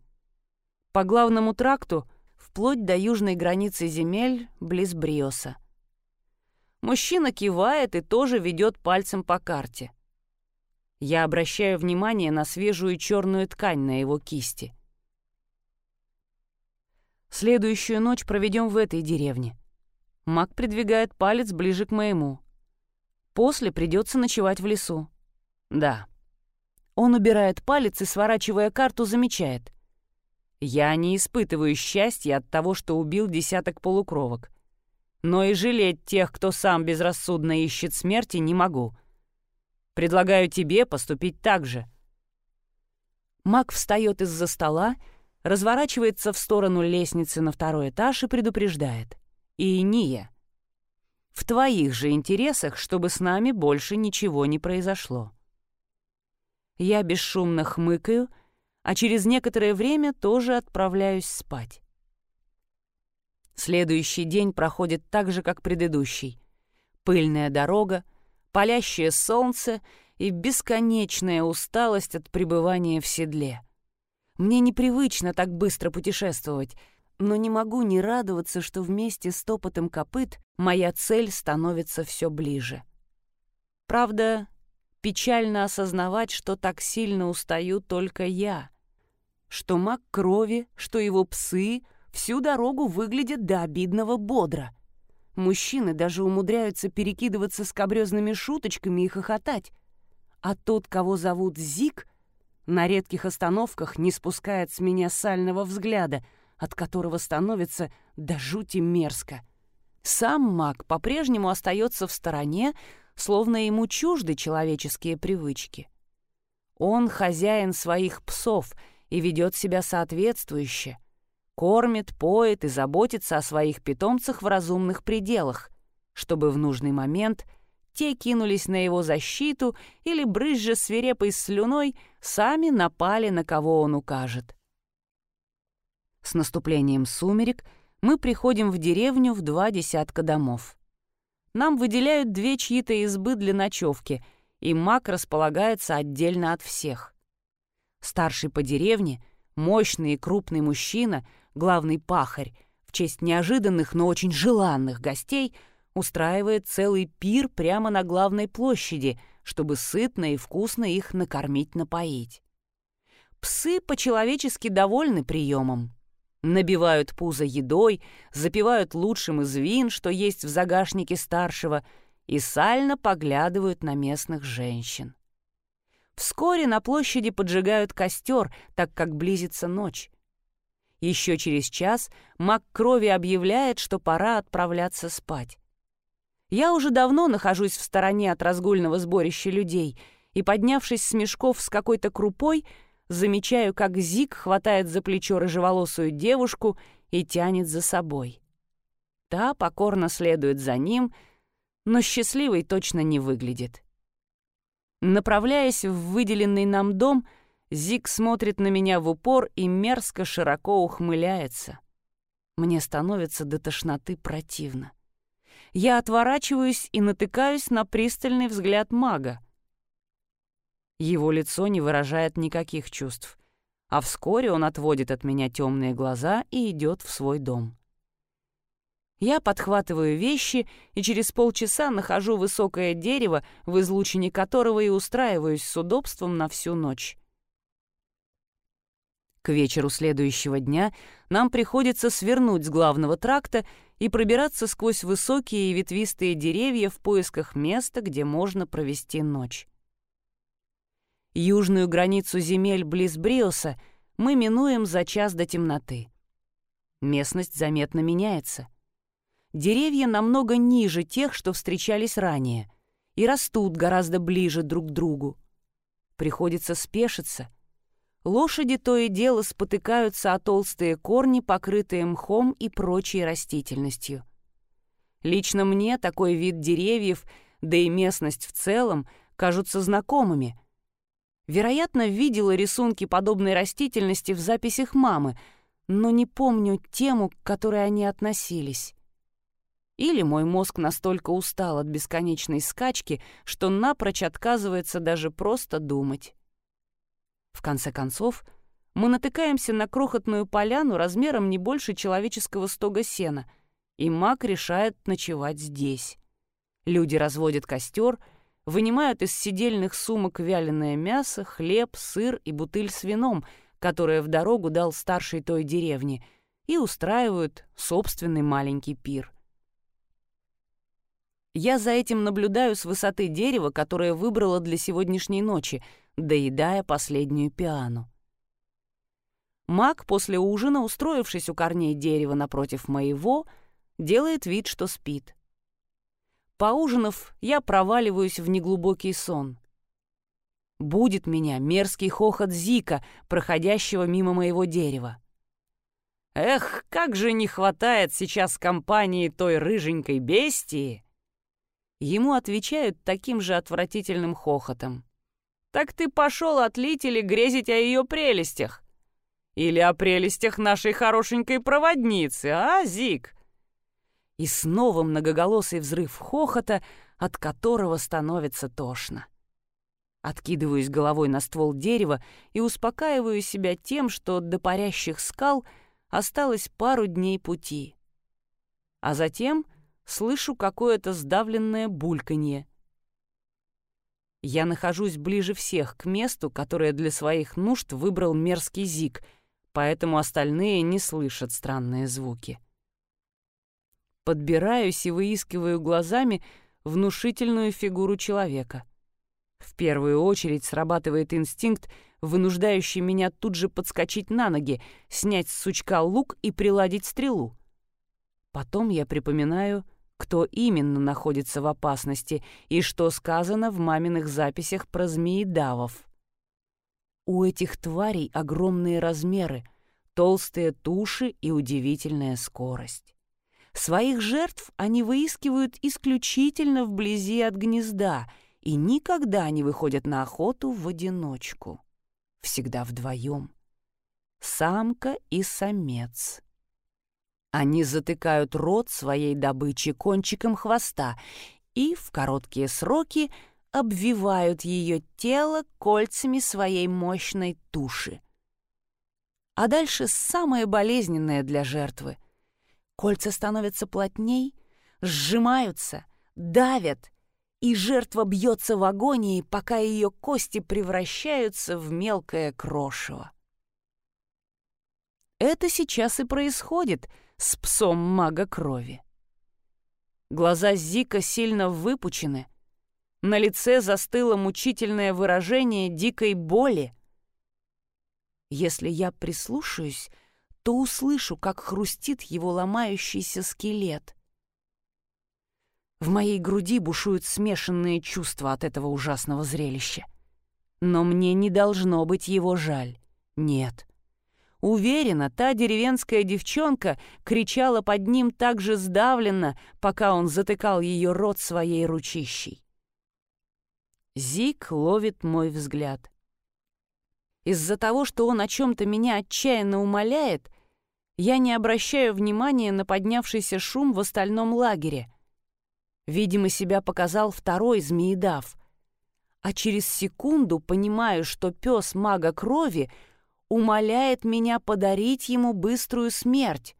По главному тракту вплоть до южной границы земель близ Бриоса. Мужчина кивает и тоже ведет пальцем по карте. Я обращаю внимание на свежую черную ткань на его кисти. Следующую ночь проведем в этой деревне. Мак придвигает палец ближе к моему. После придется ночевать в лесу. Да. Он убирает палец и, сворачивая карту, замечает. Я не испытываю счастья от того, что убил десяток полукровок. Но и жалеть тех, кто сам безрассудно ищет смерти, не могу. Предлагаю тебе поступить так же. Маг встает из-за стола, разворачивается в сторону лестницы на второй этаж и предупреждает. И Ния, в твоих же интересах, чтобы с нами больше ничего не произошло. Я бесшумно хмыкаю, а через некоторое время тоже отправляюсь спать. Следующий день проходит так же, как предыдущий. Пыльная дорога, палящее солнце и бесконечная усталость от пребывания в седле. Мне непривычно так быстро путешествовать — но не могу не радоваться, что вместе с топотом копыт моя цель становится все ближе. Правда, печально осознавать, что так сильно устаю только я, что маг крови, что его псы всю дорогу выглядят до обидного бодро. Мужчины даже умудряются перекидываться скобрезными шуточками и хохотать. А тот, кого зовут Зик, на редких остановках не спускает с меня сального взгляда — от которого становится до жути мерзко. Сам маг по-прежнему остается в стороне, словно ему чужды человеческие привычки. Он хозяин своих псов и ведет себя соответствующе. Кормит, поет и заботится о своих питомцах в разумных пределах, чтобы в нужный момент те кинулись на его защиту или, брызжа свирепой слюной, сами напали, на кого он укажет. С наступлением сумерек мы приходим в деревню в два десятка домов. Нам выделяют две чьи-то избы для ночевки, и маг располагается отдельно от всех. Старший по деревне, мощный и крупный мужчина, главный пахарь, в честь неожиданных, но очень желанных гостей устраивает целый пир прямо на главной площади, чтобы сытно и вкусно их накормить-напоить. Псы по-человечески довольны приемом. Набивают пузо едой, запивают лучшим из вин, что есть в загашнике старшего, и сально поглядывают на местных женщин. Вскоре на площади поджигают костер, так как близится ночь. Еще через час маг крови объявляет, что пора отправляться спать. Я уже давно нахожусь в стороне от разгульного сборища людей и, поднявшись с мешков с какой-то крупой, замечаю, как Зик хватает за плечо рыжеволосую девушку и тянет за собой. Та покорно следует за ним, но счастливой точно не выглядит. Направляясь в выделенный нам дом, Зик смотрит на меня в упор и мерзко широко ухмыляется. Мне становится до тошноты противно. Я отворачиваюсь и натыкаюсь на пристальный взгляд мага. Его лицо не выражает никаких чувств, а вскоре он отводит от меня темные глаза и идет в свой дом. Я подхватываю вещи и через полчаса нахожу высокое дерево, в излучине которого и устраиваюсь с удобством на всю ночь. К вечеру следующего дня нам приходится свернуть с главного тракта и пробираться сквозь высокие и ветвистые деревья в поисках места, где можно провести ночь. Южную границу земель близ Бриоса мы минуем за час до темноты. Местность заметно меняется. Деревья намного ниже тех, что встречались ранее, и растут гораздо ближе друг к другу. Приходится спешиться — Лошади то и дело спотыкаются о толстые корни, покрытые мхом и прочей растительностью. Лично мне такой вид деревьев, да и местность в целом, кажутся знакомыми. Вероятно, видела рисунки подобной растительности в записях мамы, но не помню тему, к которой они относились. Или мой мозг настолько устал от бесконечной скачки, что напрочь отказывается даже просто думать. В конце концов, мы натыкаемся на крохотную поляну размером не больше человеческого стога сена, и маг решает ночевать здесь. Люди разводят костер, вынимают из сидельных сумок вяленое мясо, хлеб, сыр и бутыль с вином, которое в дорогу дал старший той деревни, и устраивают собственный маленький пир. Я за этим наблюдаю с высоты дерева, которое выбрала для сегодняшней ночи — доедая последнюю пиану. Маг после ужина, устроившись у корней дерева напротив моего, делает вид, что спит. Поужинав, я проваливаюсь в неглубокий сон. Будет меня мерзкий хохот Зика, проходящего мимо моего дерева. Эх, как же не хватает сейчас компании той рыженькой бестии! Ему отвечают таким же отвратительным хохотом. Так ты пошел отлить или грезить о ее прелестях? Или о прелестях нашей хорошенькой проводницы, а, Зик?» И снова многоголосый взрыв хохота, от которого становится тошно. Откидываюсь головой на ствол дерева и успокаиваю себя тем, что до парящих скал осталось пару дней пути. А затем слышу какое-то сдавленное бульканье — я нахожусь ближе всех к месту, которое для своих нужд выбрал мерзкий зиг, поэтому остальные не слышат странные звуки. Подбираюсь и выискиваю глазами внушительную фигуру человека. В первую очередь срабатывает инстинкт, вынуждающий меня тут же подскочить на ноги, снять с сучка лук и приладить стрелу. Потом я припоминаю — кто именно находится в опасности и что сказано в маминых записях про змеедавов. У этих тварей огромные размеры, толстые туши и удивительная скорость. Своих жертв они выискивают исключительно вблизи от гнезда и никогда не выходят на охоту в одиночку. Всегда вдвоем. Самка и самец. Они затыкают рот своей добычи кончиком хвоста и в короткие сроки обвивают ее тело кольцами своей мощной туши. А дальше самое болезненное для жертвы. Кольца становятся плотней, сжимаются, давят, и жертва бьется в агонии, пока ее кости превращаются в мелкое крошево. Это сейчас и происходит — с псом мага крови. Глаза Зика сильно выпучены. На лице застыло мучительное выражение дикой боли. Если я прислушаюсь, то услышу, как хрустит его ломающийся скелет. В моей груди бушуют смешанные чувства от этого ужасного зрелища. Но мне не должно быть его жаль. Нет. Уверена, та деревенская девчонка кричала под ним так же сдавленно, пока он затыкал ее рот своей ручищей. Зик ловит мой взгляд. Из-за того, что он о чем-то меня отчаянно умоляет, я не обращаю внимания на поднявшийся шум в остальном лагере. Видимо, себя показал второй змеедав. А через секунду понимаю, что пес мага крови умоляет меня подарить ему быструю смерть.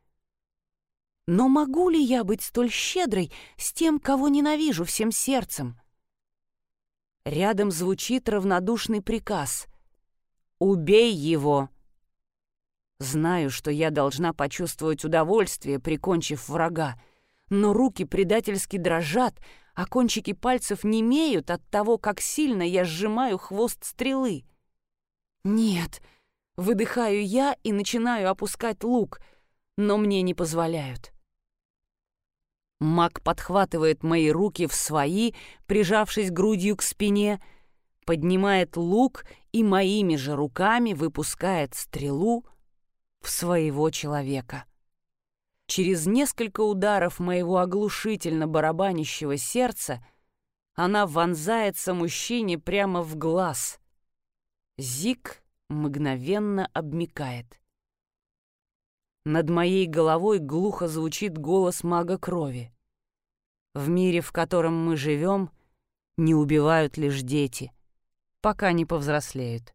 Но могу ли я быть столь щедрой с тем, кого ненавижу всем сердцем? Рядом звучит равнодушный приказ. «Убей его!» Знаю, что я должна почувствовать удовольствие, прикончив врага, но руки предательски дрожат, а кончики пальцев немеют от того, как сильно я сжимаю хвост стрелы. «Нет!» — выдыхаю я и начинаю опускать лук, но мне не позволяют. Маг подхватывает мои руки в свои, прижавшись грудью к спине, поднимает лук и моими же руками выпускает стрелу — в своего человека. Через несколько ударов моего оглушительно барабанящего сердца она вонзается мужчине прямо в глаз. Зик мгновенно обмикает. Над моей головой глухо звучит голос мага крови. В мире, в котором мы живем, не убивают лишь дети, пока не повзрослеют.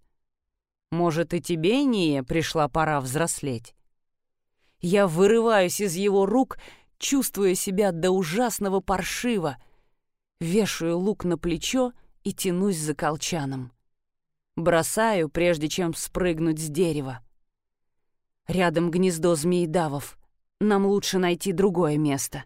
Может, и тебе, Ния, пришла пора взрослеть? Я вырываюсь из его рук, чувствуя себя до ужасного паршива, вешаю лук на плечо и тянусь за колчаном. Бросаю, прежде чем спрыгнуть с дерева. Рядом гнездо змеидавов. Нам лучше найти другое место.